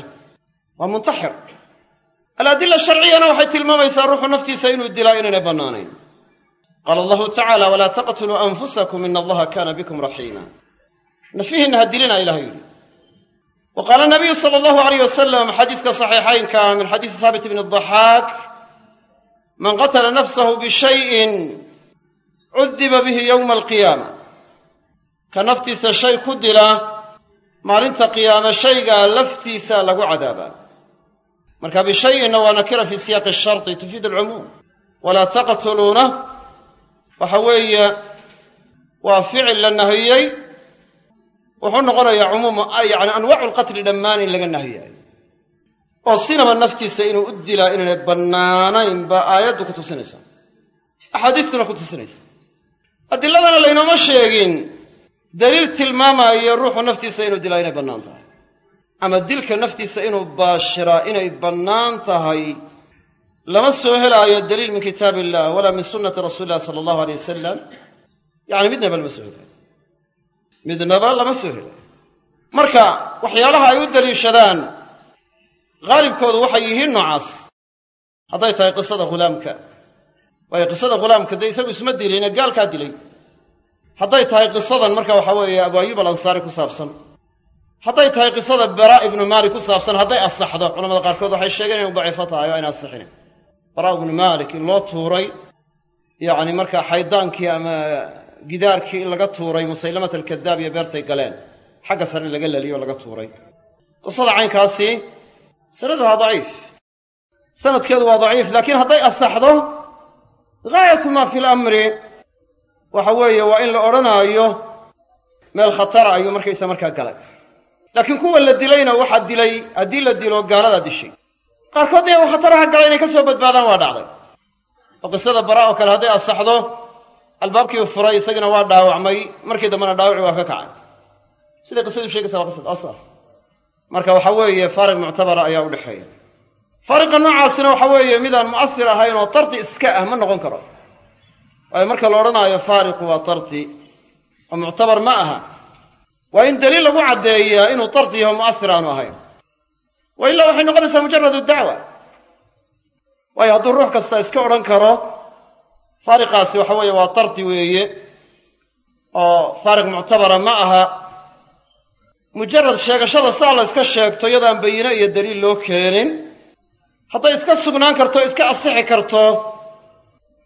waa muntaxir. Aladila sharciyana waxay tilmaamaysaa ruuxu naftiisa inuu dilaa inaynay bannaanayn. Qaala allahu tacala walaa taqtuluu anfusakum ina allaha kaana bikum raxiima. Nafyihiinna ha dilina ilahay yidhi wa qaala nabiyu sala allahu alayh wasalam xadiiska saxiixaynka min xadiisi saabit bni daxaak man qatala nafsahu bishayin cudiba bihi yowma alqiyaama. Ka naftiisa shay ku dila maalinta qiyaame shaygaa laftiisa lagu cadaabaa. Marka bishayinna waa nakira fi siyaaqi sharti tufiid alcumuum walaa taqtuluuna waxa waa ficil la nahiyey wuxuu noqonayaa cumuum yani anwaacu lqatli dhammaan in laga nahiyaayo oo sinaba naftiisa inuu u dilaa inaynay bannaanayn baa aayaddu ku tusinaysaa. Axaadiistuna ku tusinaysa adiladana laynooma sheegin daliil tilmaamaayo ruuxu naftiisa inuu dilaa inay bannaan tahay. Ama dilka naftiisa inuu baashiraa inay bannaan tahay lama soo helaayo daliil min kitaab illah walaa min sunnati rasuuli illahi sala allahu aleyh wasalam yacni midnaba lama soo helaayo midnaba lama soo helaayo marka waxyaalaha ay u daliishadaan haalibkoodu waxay yihiin noocaas. Hadday tahay qisada ghulaamka waayo qisada ghulaamka dee isagu isma dilayne gaalkaa dilay. Hadday tahay qisadan marka waxa weeye abu ayuub alansaari ku saabsan. Hadday tahay qisada baraa ibnu maalik ku saabsan hadday asaxdo culamada qaarkood waxay sheegeen inay daciifo tahay oo ayna asixin baraa ibnu maalik in loo tuuray yacni markaa xaydaankii ama gidaarkii in laga tuuray musaylamat alkadaab iyo beertay galeen. Xagga sare laga laliyo laga tuuray. Qisada caynkaasi sanaduhaa daciif. Sanadkeedu waa daciif laakiin hadday asaxdo gaayatu maa fi lamri waxa weeye waa in la odhanaayo meel khatara ayuu markaysa markaa galay. Laakiin kuwa la dilayna waxaa dilay haddii la dilo gaaladaa dishay. Qaarkood iyagoo khataraha gala inay ka soo badbaadaan waa dhacday. Oo qisada bara oo kale hadday asaxdo albaabkii furay isagina waa dhaawacmay. Markii dambena dhaawaci waa ka kacay. Siday qisadu sheegaysa waa qisad asaas marka waxa weeye faariq muctabara ayaa udhexeeya faariqa noocaasina waxa weeye midaan mu'asir ahayn oo tardi iska ah ma noqon karo. Waayo marka la odhanaayo faariqu waa tardi oo muctabar ma aha. Waa in daliil lagu caddeeyaa inuu tardi yaho mu'asir aanu ahayn. Wa ilaa waxay noqonaysaa mujaradu dacwa. Waayo hadduu ruux kasta iska odhan karo faariqaasi waxa weeye waa tardi weeye oo faariq muctabara ma aha. Mujarad sheegashada saa la iska sheegto iyadaan bayine iyo daliil loo keenin. Hadday iska sugnaan karto iska asixi karto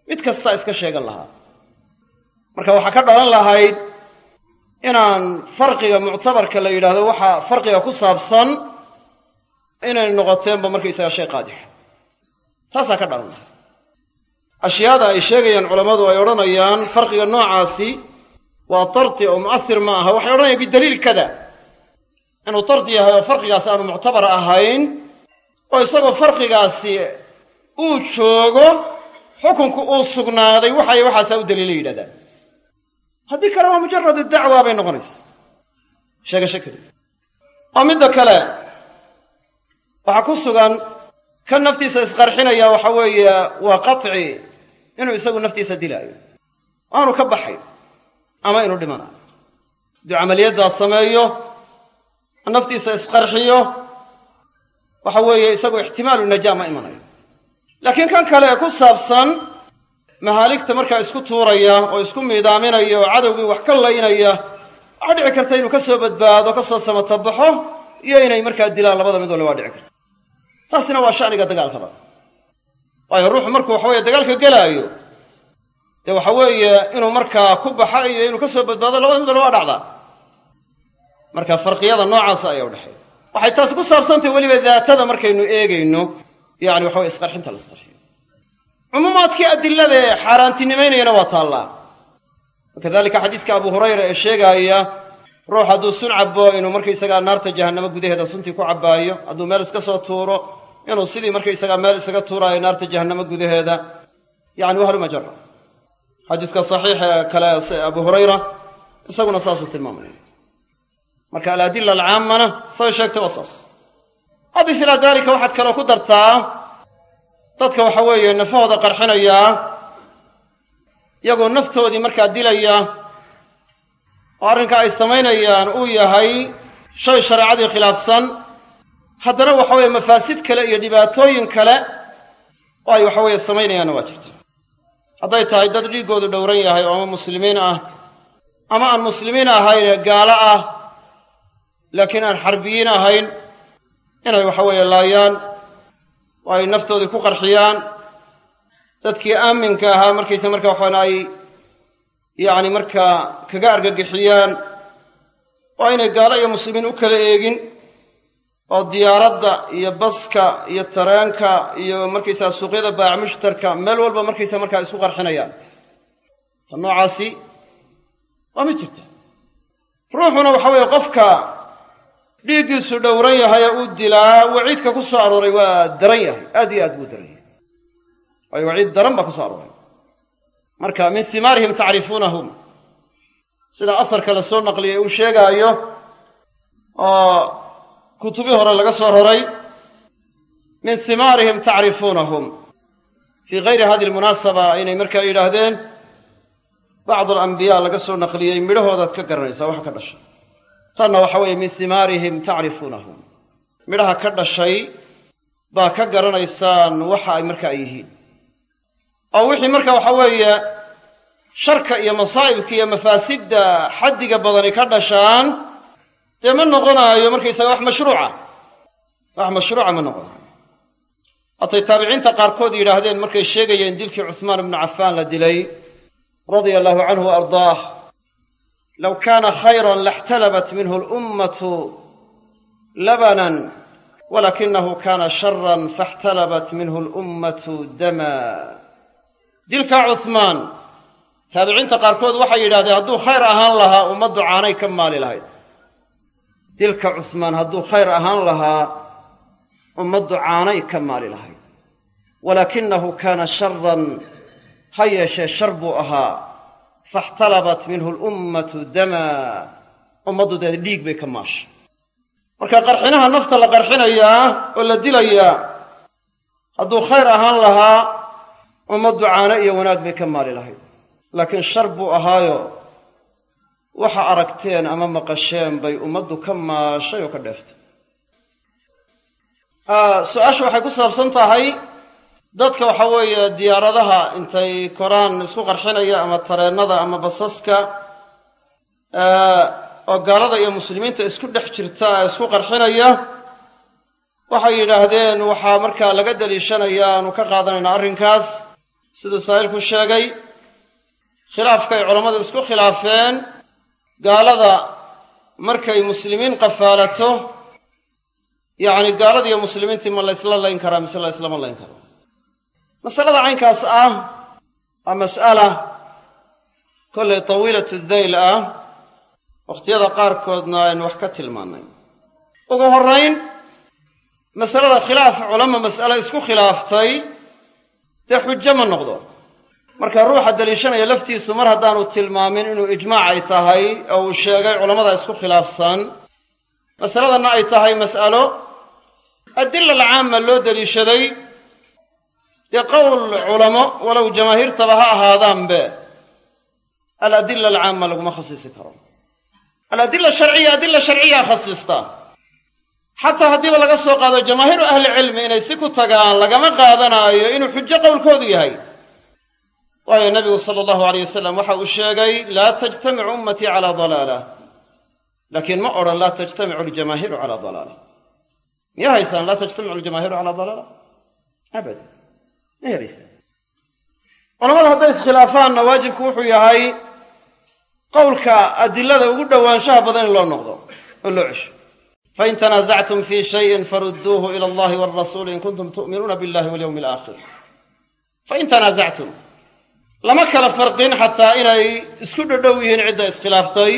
mid kastaa iska sheegan lahaa. Marka waxaa ka dhalan lahayd inaan farqiga muctabarka la yidhaahdo waxa farqiga ku saabsan inay noqoteenba markaysaga shay qaadixa taasaa ka dhalan lahayd ashyaada ay sheegayaan culammadu ay odhanayaan farqiga noocaasi waa tardi oo mu'asir ma aha. Waxay odhanayaan bidaliil kada. Inuu tardi yahay oo farqigaasi aanu muctabar ahayn oo isagoo farqigaasi uu joogo xukunku uu sugnaaday waxay waxaasaa u daliila yidhahdaan. Haddii kale waa mujaradu dacwa bay noqonaysa. Sheegasho keliya oo midda kale. Waxaa ku sugan kan naftiisa isqarxinaya waxa weeye waa qaطci inuu isagu naftiisa dilaayo. Aanu ka baxayn ama inuu dhimanayo. Hadduu camaliyaddaas sameeyo naftiisa isqarxiyo waxa weeye isagu ixtimaalu najaa ma imanayo. Laakiin kan kale ee ku saabsan mahaaligta markaa isku tuuraya oo isku miidaaminaya oo cadowgii wax ka laynaya waxaa dhici karta inuu ka soo badbaado ka soo samatabaxo iyo inay markaa dilaan labada mid wale waa dhici karta. Taasina waa shaniga dagaalkaba waayo ruuxu markuu waxa weye dagaalka gelaayo dee waxa weeye inuu markaa ku baxa iyo inuu ka soo badbaado labada mid wale waa dhacdaa. Marka farqiyada noocaasa ayaa udhexeeya waxay taasi ku saabsantahy weliba daatada markaynu eegayno yani waxa weye isqarxinta la isqarxiyo. Cumuumaadkii adilada ee xaaraantinimaynayana waa taallaa. Wakadalika xadiiska abu hurayra ee sheegaaya ruux hadduu sun cabo inuu markaysagaa naarta jahannamo gudaheeda suntii ku cabbaayo hadduu meel iska soo tuuro inuu sidii markaysagaa meel isaga tuuraayo naarta jahannamo gudaheeda yani wahluma jara xadiiska saxiixa ee kale abu hurayra isaguna saasuu tilmaamaya. Marka aladila alcaamana say sheegtay waa saas. Adif ilaa dalika waxaad kaloo ku dartaa dadka waxa weeye nafahooda qarxinayaa iyagoo naftoodii markaa dilaya oo arrinka ay samaynayaan uu yahay shay shareecadii khilaafsan haddana waxa weeye mafaasid kale iyo dhibaatooyin kale oo ay waxa weeye samaynayaanna waa jirta. hadday tahay dad dhiiggoodu dhowran yahay oo ama muslimiin ah ama aan muslimiin ahayn ee gaalo ah laakiin aan xarbiyiin ahayn inay waxa weeye laayaan oo ay naftoodii ku qarxiyaan dadkii aaminka ahaa markayse marka waxaan ay yacni markaa kaga argagixiyaan oo aynay gaalo iyo muslimiin u kala eegin oo diyaaradda iyo baska iyo tareenka iyo markaysaga suuqyada baac mushtarka meel walba markaysa markaa isku qarxinayaan. Ta noocaasi waa mid jirta. Ruuxuna waxa weeye qofka dhiiggiisu dhowran yahay ee uu dilaa waciidka ku soo arooray waa daran yahay aad iyo aad buu daran yahay. Waayo waciid daran baa ku soo arooray. Marka min simaarihim tacrifuunahum. Sida asarka la soo naqliyay uu sheegaayo oo kutubii hore laga soo roray min simaarihim tacrifuunahum. Fii gayri hadi lmunaasaba aynay markaa yidhaahdeen bacd alambiyaa laga soo naqliyey midhahoodaad ka garanaysaa waxa ka dhashay. Tanna waxa weeye min simaarihim tacrifuunahum. Midhaha ka dhashay baa ka garanaysaan waxa ay marka ay yihiin. Oo wixii marka waxa weeye sharka iyo masaa'ibka iyo mafaasidda xaddiga badani ka dhashaan dee ma noqonaayo markaysaga wax mashruuca? Wax mashruuca ma noqonayo hatay taabiciinta qaarkood yidhaahdeen markay sheegayeen dilkii cuhmaan ibnu cafaan la dilay radia allahu canhu wa ardaah low kaana khayran laxtalabat minhu alummatu labanan walakinahu kana sharan faاxtalabat minhu alummatu dama. Dilka cuhmaan taabiciinta qaarkood waxay yidhahdeen hadduu khayr ahaan lahaa ummaddu caanay ka maali lahayd dilka cusmaan hadduu khayr ahaan lahaa ummaddu caanay ka maali lahayd. Walaakinahu kaana sharan ha yeeshee shar buu ahaa. Faxtalabat minhu lummatu damaa ummaddu dee dhiig bay ka maashay. Marka qarxinaha nafta la qarxinayaa oo la dilayaa hadduu khayr ahaan lahaa ummaddu caano iyo wanaag bay ka maali lahayd. Laakiin shar buu ahaayo waxa aragteen ama maqasheen bay ummaddu ka maashay oo ka dheeftay su'aashu waxay ku saabsan tahay dadka waxa weeye diyaaradaha intay koraan isku qarxinaya ama tareennada ama basaska oo gaalada iyo muslimiinta isku dhex jirta ee isku qarxinaya waxay yidhaahdeen waxaa markaa laga daliishanaya aanu ka qaadanaynaa arrinkaas. Siduu saa'ilku sheegay khilaafkay culammadu isku khilaafeen gaalada markay muslimiin qafaalato yacni gaalada iyo muslimiintii ma laysla layn karaa mise la yslama layn karo? Masalada caynkaas ah waa mas'ala kollay tawiilatu dayl ah wakhtiyada qaarkoodna aynu wax ka tilmaannay ugu horrayn masalada khilaaf culama mas'ale isku khilaaftay dee xujo ma noqdo marka ruuxa daliishanaya laftiisu mar haddaanu tilmaamin inuu ijmaac ay tahay oo uu sheegay culammada isku khilaafsan masaladanna ay tahay mas'alo adila alcaama loo daliishaday. Dee qowl culamo walow jamaahiirtaba ha ahaadaanbe aladila alcaama laguma khasisi karo. Aladila sharciya adila sharciyaa khasista xataa haddiiba laga soo qaado jamaahiiru ahli cilmi inay si ku tagaan lagama qaadanaayo inuu xujo qowlkoodu yahay waayo nabigu sala allahu aleyh wasalam waxa uu sheegay laa tajtamicu ummatii calaa dalaalah laakiin ma odhan laa tajtamicu aljamaahiiru calaa dalaalah miya haysaan laa tajtamicu aljamaahiiru calaa dalaalah abada ma helaysaan culamadu hadday iskhilaafaanna waajibku wuxuu yahay qowlka adilada ugu dhowaanshaha badan in loo noqdo oo loo cesho. Fain tanaasactum fii shayin farudduuhu ila allahi walrasuuli in kuntum tu'minuuna billahi walyawmi alaakhir fain tanaasactum lama kala farqin xataa inay isku dhodhow yihiin cidda iskhilaaftay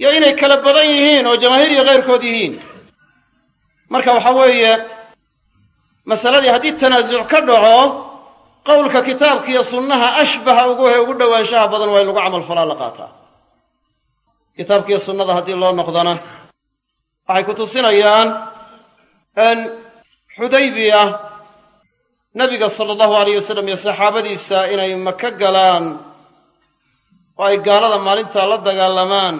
iyo inay kala badan yihiin oo jamaahiir iyo keyrkood yihiin. Marka waxa weeye masaladii haddii tanaasuc ka dhaco qowlka kitaabka iyo sunnaha ashbaha ugu he ugu dhowaanshaha badan waa in lagu camal falaa la qaataa. Kitaabkiiyo sunnada haddii loo noqdana waxay ku tusinayaan in xudaybiya nabiga sala allahu alayh wasalam iyo saxaabadiisa inay maka galaan oo ay gaalada maalintaa la dagaalamaan.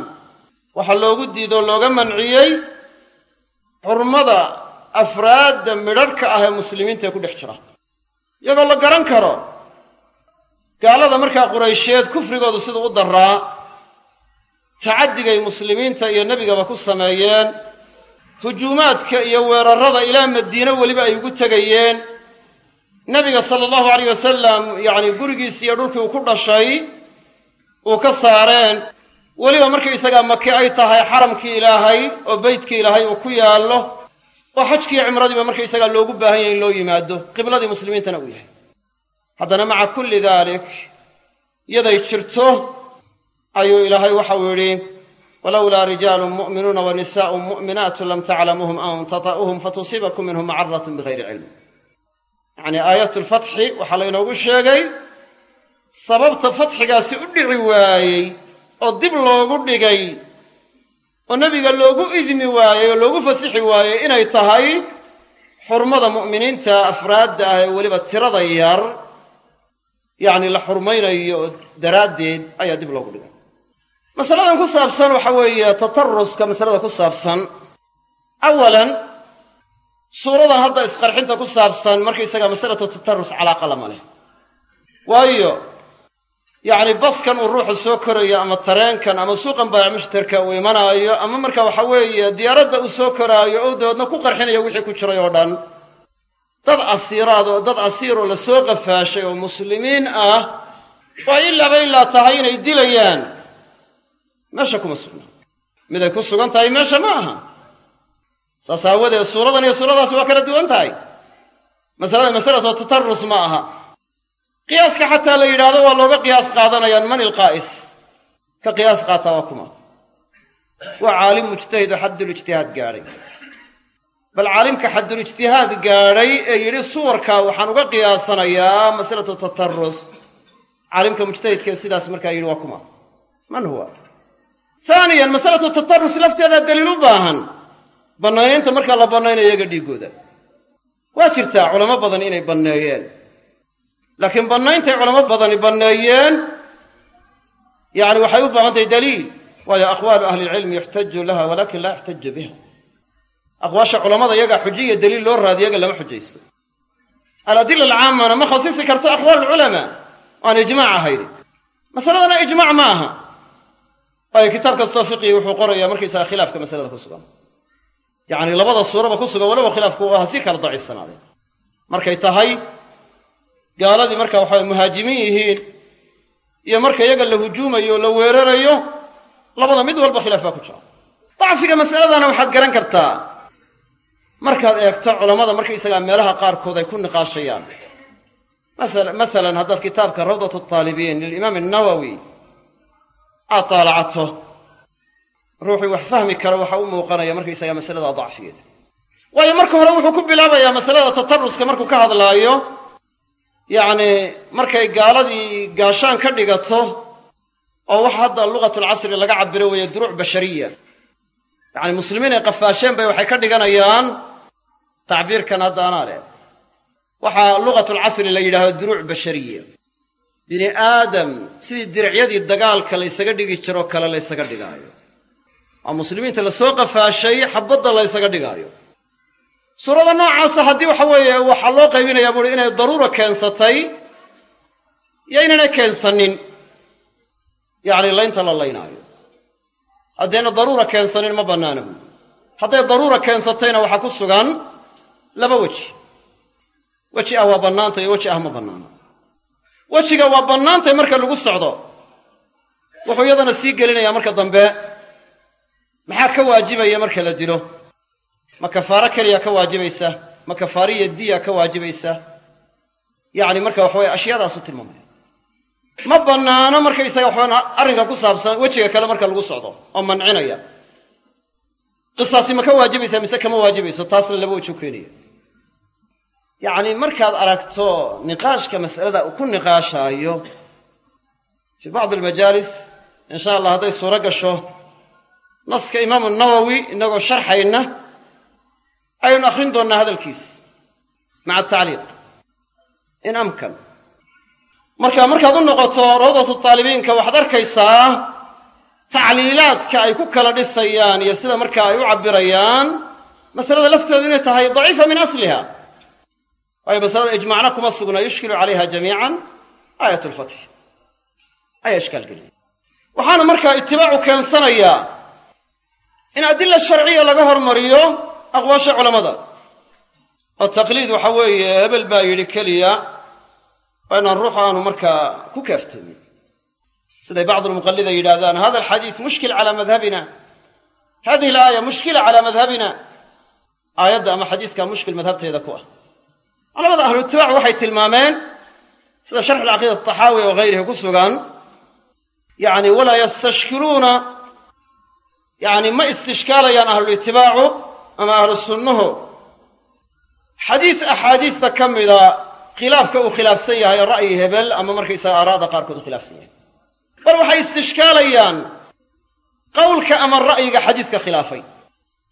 Waxaa loogu diidoo looga manciyey xurmada afraadda midharhka ah ee muslimiinta ee ku dhex jira. Iyagoo la garan karo gaalada markaa quraysheed kufrigoodu siduu u daraa tacaddigay muslimiinta iyo nebigaba ku sameeyeen hujuumaadka iyo weerarrada ilaa madiine weliba ay ugu tegayeen nebiga sala allahu alayh wasalam yacni gurigiisi iyo dhulkii uu ku dhashay uu ka saareen weliba markaysagaa maki ay tahay xaramkii ilaahay oo beytkii ilaahay uu ku yaallo oo xajkiiyo cimradiiba markaysagaa loogu baahan yahay in loo yimaado qibladii muslimiintana uu yahay. Haddana maca kulli daalik yaday jirto ayuu ilaahay waxau yidhi walowlaa rijaalun mu'minuuna wa nisaa'un mu'minaatun lam taclamuuhum an tata'uuhum fatusiibakum minhum macaratun bigayri cilm yacnii aayatulfatxi waxaa laynoogu sheegay sababta fatxigaasi u dhici waayey oo dib loogu dhigay oo nebiga loogu idmi waayey oo loogu fasixi waayey inay tahay xurmada mu'miniinta afraadda ah ee weliba tirada yar yacni la xurmaynayo daraaddeed ayaa dib loogu dhigay. Masaladan ku saabsan waxa weeye tataruska masalada ku saabsan awalan suuradan hadda isqarxinta ku saabsan markaysaga masalatu tatarus calaaqa lama leh. Waayo yacni baskan uu ruuxu soo korayo ama tareenkan ama suuqan baayac uu imanaayo ama marka waxa weeye diyaaradda uu soo koraayo oo dabeedna ku qarxinayo wixii ku jiray oo dhan. Dad asiiraad oo dad asiiroo la soo qafaashay oo muslimiin ah oo ay ilaaba ilaa tahay inay dilayaan. Meesha kuma sugna miday ku sugan tahay meesha ma aha saas aawadeed suuradan iyo suuradaasi waa kala duwan tahay. Masalada masalatu tatarus ma aha. Qiyaaska xataa la yidhaahdo waa looga qiyaas qaadanayaan man ilqaa'is? Ka qiyaas qaataa waa kuma. Waa caalim mujtahid oo xaddulijtihaad gaadhay. Bal caalimka xaddulijtihaad gaadhay ee yidhi suwarkaa waxaan uga qiyaasanayaa masalatu tatarus caalimka mujtahidkee sidaas markaa yidhi waa kuma. Man huwa? Haaniyan masalatu tatarus lafteedaa daliil u baahan bannaynaynta markaa la bannaynayo iyaga dhiiggooda waa jirtaa culamo badan inay banneeyeen. Laakiin bannayntay culamo badani banneeyeen yacni waxay u baahan tahay daliil. Waayo aqwaalu ahli ilcilmi yuxtaju laha walakin laa yuxtaju biha. Aqwaasha culammada iyagaa xujiya daliil loo raadiyo yaga lama xujaysto. Aladila alcaamana ma khasisi karto aqwaal alculamaa aan ijmaac ahayn masaladana ijmaac ma aha. Waayo kitaab kastoo fiqigi wuxuu qorayaa markaysaga khilaafka masalada ku sugan yacni labada suuraba ku sugan waliba khilaafku ha si kala daciifsanaadeen markay tahay gaaladii marka waxaa muhaajimiin yihiin iyo marka iyaga la hujuumayo la weerarayo labada mid walba khilaaf baa ku jira. Dacfiga masaladana waxaad garan kartaa. Markaad eegto culammada markaysagaa meelaha qaarkood ay ku niqaashayaan. Masalan haddaad kitaabka rawdat taalibiin lilimaam annawowi aad taalacato ruuxii wax fahmi karo waxa u muuqanaya markaysagaa masalada dacfigeeda waayo marka hore wuxuu ku bilaabayaa masalada tataruska markuu ka hadlaayo yacni markay gaaladii gaashaan ka dhigato oo wax hadda lugatulcasri laga cabiro weeye duruuc bashariya. Yacni muslimiin ay qafaasheen bay waxay ka dhiganayaan tacbiirkan hadda leh. Waxaa lugatulcasri la yidhahdo duruuc bashariya. Bini aadam sidii diricyadii dagaalka laysaga dhigi jiroo kale laysaga dhigaayo waa muslimiinta la soo qafaashay xabadda laysaga dhigaayo. Suurada noocaasa haddii waxa weeye waxaa loo qaybinayaa buuhi inay daruura keensatay iyo inaynay keensanin. Yacni laynta la laynaayo. Haddayna daruura keensanin ma bannaana buuli hadday daruura keensatayna waxaa ku sugan laba weji. Weji ah waa bannaanta iyo weji ah ma bannaana. Wejiga waa bannaantay marka lagu socdo. Wuxuu iyadana sii gelinayaa marka dambe maxaa ka waajibaya marka la dilo? Ma kafaaro keliya ka waajibaysa? Ma kafaariya diya ka waajibaysa? Yacni marka waxaweye ashyaadaasu tilmaamaya ma bannaano markaysaga waxaan arrinka ku saabsan wejiga kale marka lagu socdo oo mancinaya qisaasi ma ka waajibaysaa mise kama waajibayso? Taasna laba weji u keenaya. Yacni markaad aragto niqaashka mas'alada uu ku niqaashaayo fii bacdi almajaalis insha allah hadday suuro gasho naska imaamu nawowi inagoo sharxayna ayaynu akhrin doonnaa hadalkiis. Maca tacliiq in amkan marka markaad u noqoto rawdatu taalibiinka waxaad arkaysaa tacliilaadka ay ku kala dhisayaan iyo sida markaa ay u cabbirayaan masalada lafteedu inay tahay daciifa min asliha. Waayo masalada ijmacna kuma sugna yushkilu calayha jamiican aayat lfatx ayaa ishkaal geliya. Waxaana markaa itibaacu keensanayaa in adila sharciya laga hormariyo aqwaasha culammada. Oo taqliid waxa weeye hebel baa yidhi keliya waa inaan ruuxu aanu markaa ku kaaftoomin. Siday bacdulmuqallida yidhahdaan hada alxadiis mushkil calaa madhabina. Hadihi alaaya mushkila calaa madhabina. Aayadda ama xadiiska mushkil madhabteeda ku ah. Culamada ahlutibaac waxay tilmaameen sida sharxu alcaqiida ataxaawi oo hayrihi ku sugan yacni walaa yastashkiluuna yacni ma istishkaalayaan ahlulitibaacu ama ahlu sunnuhu xadiis axaadiista ka mida khilaafka uu khilaafsan yahay ra'yi hebel ama markaysaga aaraada qaarkood u khilaafsan yahay. Bal waxay istishkaalayaan qowlka ama ra'yiga xadiiska khilaafay.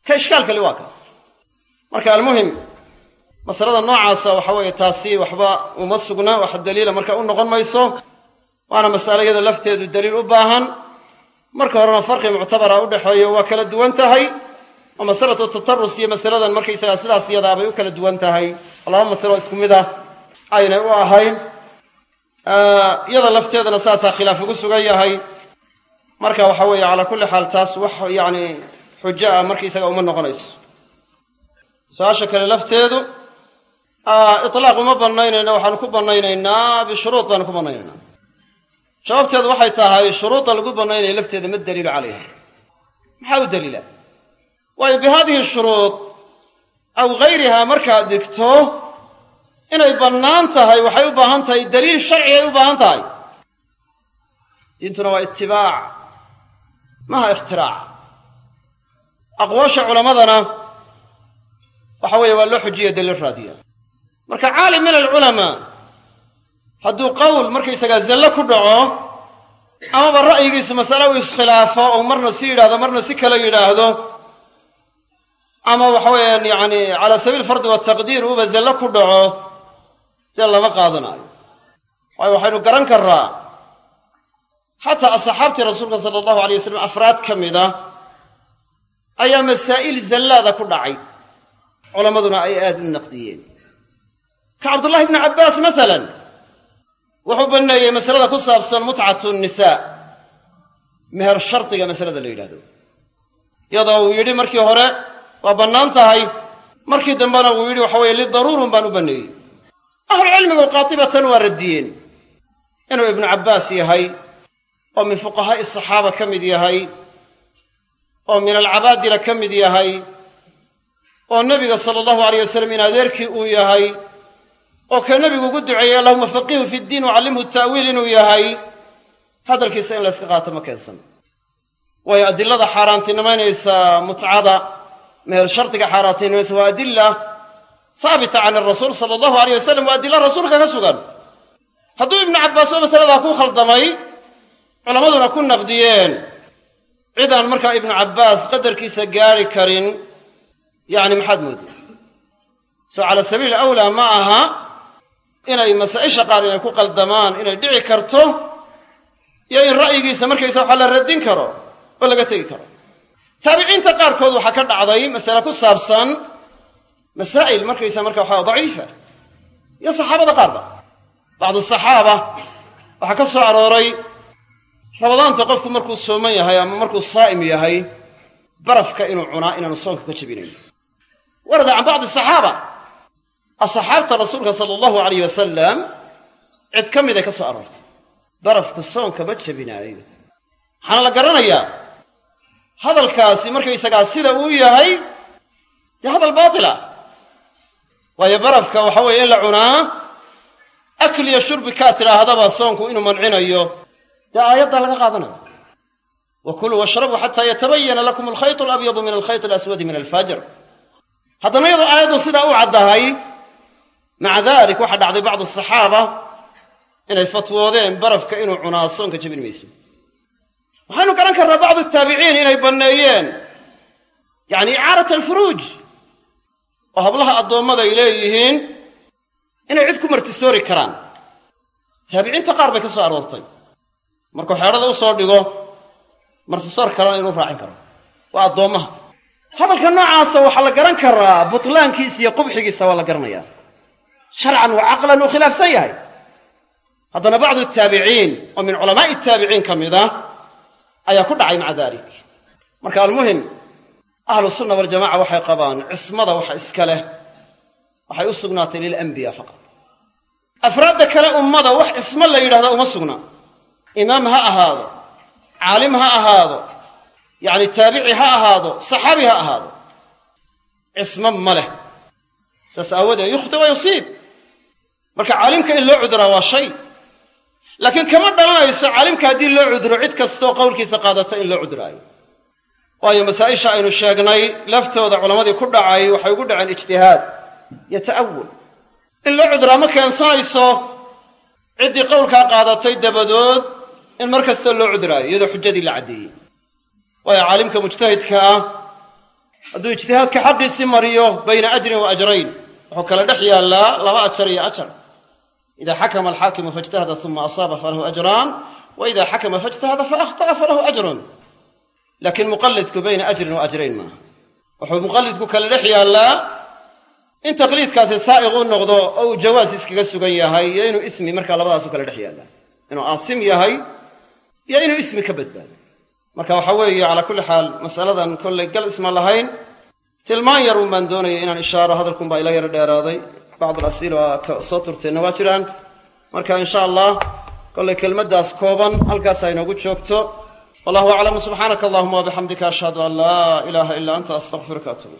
Ka ishkaalkali waa kaas. Marka almuhim masalada noocaasa waxa weeye taasi waxba uma sugna wax daliila marka u noqon mayso waana mas'alo iyada lafteedu daliil u baahan marka horena farqi muctabara u dhexeeyo waa kala duwan tahay. Oo masalatu tatarus iyo masaladan markaysagaa sidaas iyadaa bay u kala duwan tahay. Laba masalo isku mid ah aynay u ahayn. Iyada lafteedana saasaa khilaaf ugu sugan yahay. Marka waxa weeye calaa kulli xaal taas wax yacni xujo ah markaysaga uma noqonayso. Su'aasha kale lafteedu itlaaq uma bannaynayna waxaanu ku bannaynaynaa bishuruud baanu ku bannaynaynaa jawaabteedu waxay tahay shuruudda lagu bannaynaya lafteeda ma daliilu calayha. Maxaa u daliila? Waayo bi hadihi shuruud aw hayriha markaad dhigto inay bannaan tahay waxay u baahan tahay daliil sharci ay u baahan tahay. Diintuna waa itibaac maha ikhtiraac. Aqwaasha culammadana waxa weeye waa loo xujiya daliil raadiya. Marka caalim min alculamaa hadduu qowl markaysagaa zallo ku dhaco amaba ra'yigiisu masale uu iskhilaafo oo marna si yidhahdo marna si kale yidhaahdo ama waxa weeyaan yacni calaa sabiil fardi wataqdiir uuba zallo ku dhaco dee lama qaadanayo. Waayo waxaynu garan karraa xataa asxaabtii rasuulka sala allahu alay wasalam afraad ka mida ayaa masaa'il zallaada ku dhacay. Culammaduna ay aad u naqdiyeen. Ka cabdullahi bni cabbaas masalan wuxuu banneeyey masalada ku saabsan mutcatu nisaa meher shardiga masalada la yidhahdo iyadoo uu yidhi markii hore waa bannaan tahay markii dambena uu yidhi waxa weeye lidaruurun baan u banneeyey. Ahlucilmigu qaatibatan waa radiyeen inuu ibnu cabbaas yahay oo min fuqahaa'i saxaaba ka mid yahay oo min alcabaadila ka mid yahay oo nebiga sala allahu alayh wasalam in adeerkii uu yahay oo ka nebigu ugu duceeyey allahuma faqihu fi ddiin wacallimhu ta'wiil inuu yahay hadalkiisa in layska qaato ma keensan. Waayo adilada xaaraantinimaynaysa mutcada meher shardiga xaaraantinimaysa waa adila haabita can arasuul sala allahu alayh wasalam waa adila rasuulka ka sugan. Hadduu ibnu cabbaas oo masaladaa ku khaldamay culammaduna ku naqdiyeen cidaan markaa ibnu cabbaas qadarkiisa gaari karin yacni maxaad moodda soo cala sabiili awlaa ma aha inay masaa'isha qaar inay ku qaldamaan inay dhici karto iyo in ra'yigiisa markaysa waxaa la radin karo oo laga tegi karo. Taabiciinta qaarkood waxaa ka dhacday masale ku saabsan masaa'il markaysa marka waxaa daciifa iyo saxaabada qaarba bacdu saxaaba waxaa ka soo arooray rabadaanta qofku markuu sooman yahay ama markuu saa'im yahay barafka inuu cunaa inaanu soonka ka jebinayn warada can bacdi saxaaba asxaabta rasuulka sala allahu alayh wasalam cid ka miday ka soo aroortay. Barafku soonka ma jebinaayo waxaana la garanayaa hadalkaasi markaysagaa sida uu yahay dee hadal baatila waayo barafka waxa weeye in la cunaa akliyo shurbi kaa tidhaahdaba soonku inuu mancinayo. Dee aayaddaa laga qaadanaya wa kuluu washrabuu xataa yatabayana lakum alkhayt alabyadu min alkhayt alaswadi min alfajr. Haddana iyadoo aayaddu sidaa u caddahay maca dalik waxaa dhacday bacdu asaxaaba inay fatwoodeen barafka inuu cunaa soonka jebin mayso. Waxaynu garan karnaa bacdu taabiciin inay banneeyeen. Yacni icaarat alfuruuj oo hablaha addoommada ay leeyihiin inay cid ku martisoori karaan. Taabiciinta qaar bay ka soo aroortay. Markuu xeedhada u soo dhigo martisoor kalena inuu raacin karo. Waa addoommaha hadalka noocaasa waxaa la garan karaa butlaankiisa iyo qubxigiisa waa la garanayaa sharcan wa caqlan uu khilaafsan yahay. Haddana bacdu taabiciin oo min culamaa'i taabiciin ka mid ah ayaa ku dhacay maca dalik marka almuhim ahlu sunna waljamaca waxay qabaan cismada waxa iska leh waxay u sugnaatay lilambiya faqad afraadda kale ummada wax cismo la yidhahda uma sugna. Imaam ha ahaado caalim ha ahaado yacni taabici ha ahaado saxaabi ha ahaado. Cismo ma leh. Saas aawoodee yukhti wa yusiib marka caalimka in loo cudraa waa shay. Laakiin kama dhalanayso caalimka haddii loo cudro cid kastoo qowlkiisa qaadata in loo cudraayo waayo masaa'isha aynu sheegnay laftooda culammadii ku dhacay waxay ugu dhaceen ijtihaad iyo ta'awul. In loo cudraa ma keensanayso ciddii qowlkaa qaadatay dabadood in mar kasta loo cudraayo iyadoo xujadii la caddeeyey waayo caalimka mujtahidka ah hadduu ijtihaadka xaqiisii mariyo bayna ajrin wa ajrayn wuxuu kala dhex yaallaa laba ajar iyo ajar ida xakama alxaakimu faijtahada uma asaaba falahu ajraan wa ida xakama faijtahada faahta'a falahu ajrun laakiin muqallidku bayna ajrin wa ajrayn maaha wuxuu muqallidku kala dhex yaallaa in taqliidkaasi saa'iq u noqdo oo uu jawaas iskaga sugan yahay iyo inuu ismi markaa labadaasu kala dhex yaallaa inuu aasim yahay iyo inuu ismi ka badbaado marka waxa weeye calaa kulli xaal masaladan kollay gal isma lahayn tilmaan yar un baan doonaya inaan ishaaro hadalkun baa ila yaro dheeraaday bacd alasiil waa soo turteenna waa jiraan marka insha allah kollay kelmaddaas kooban halkaas ha inoogu joogto wallahu aclam subxaanaka allahuma wabixamdika ashhadu an laa ilaaha ila anta astaqfiruka atuub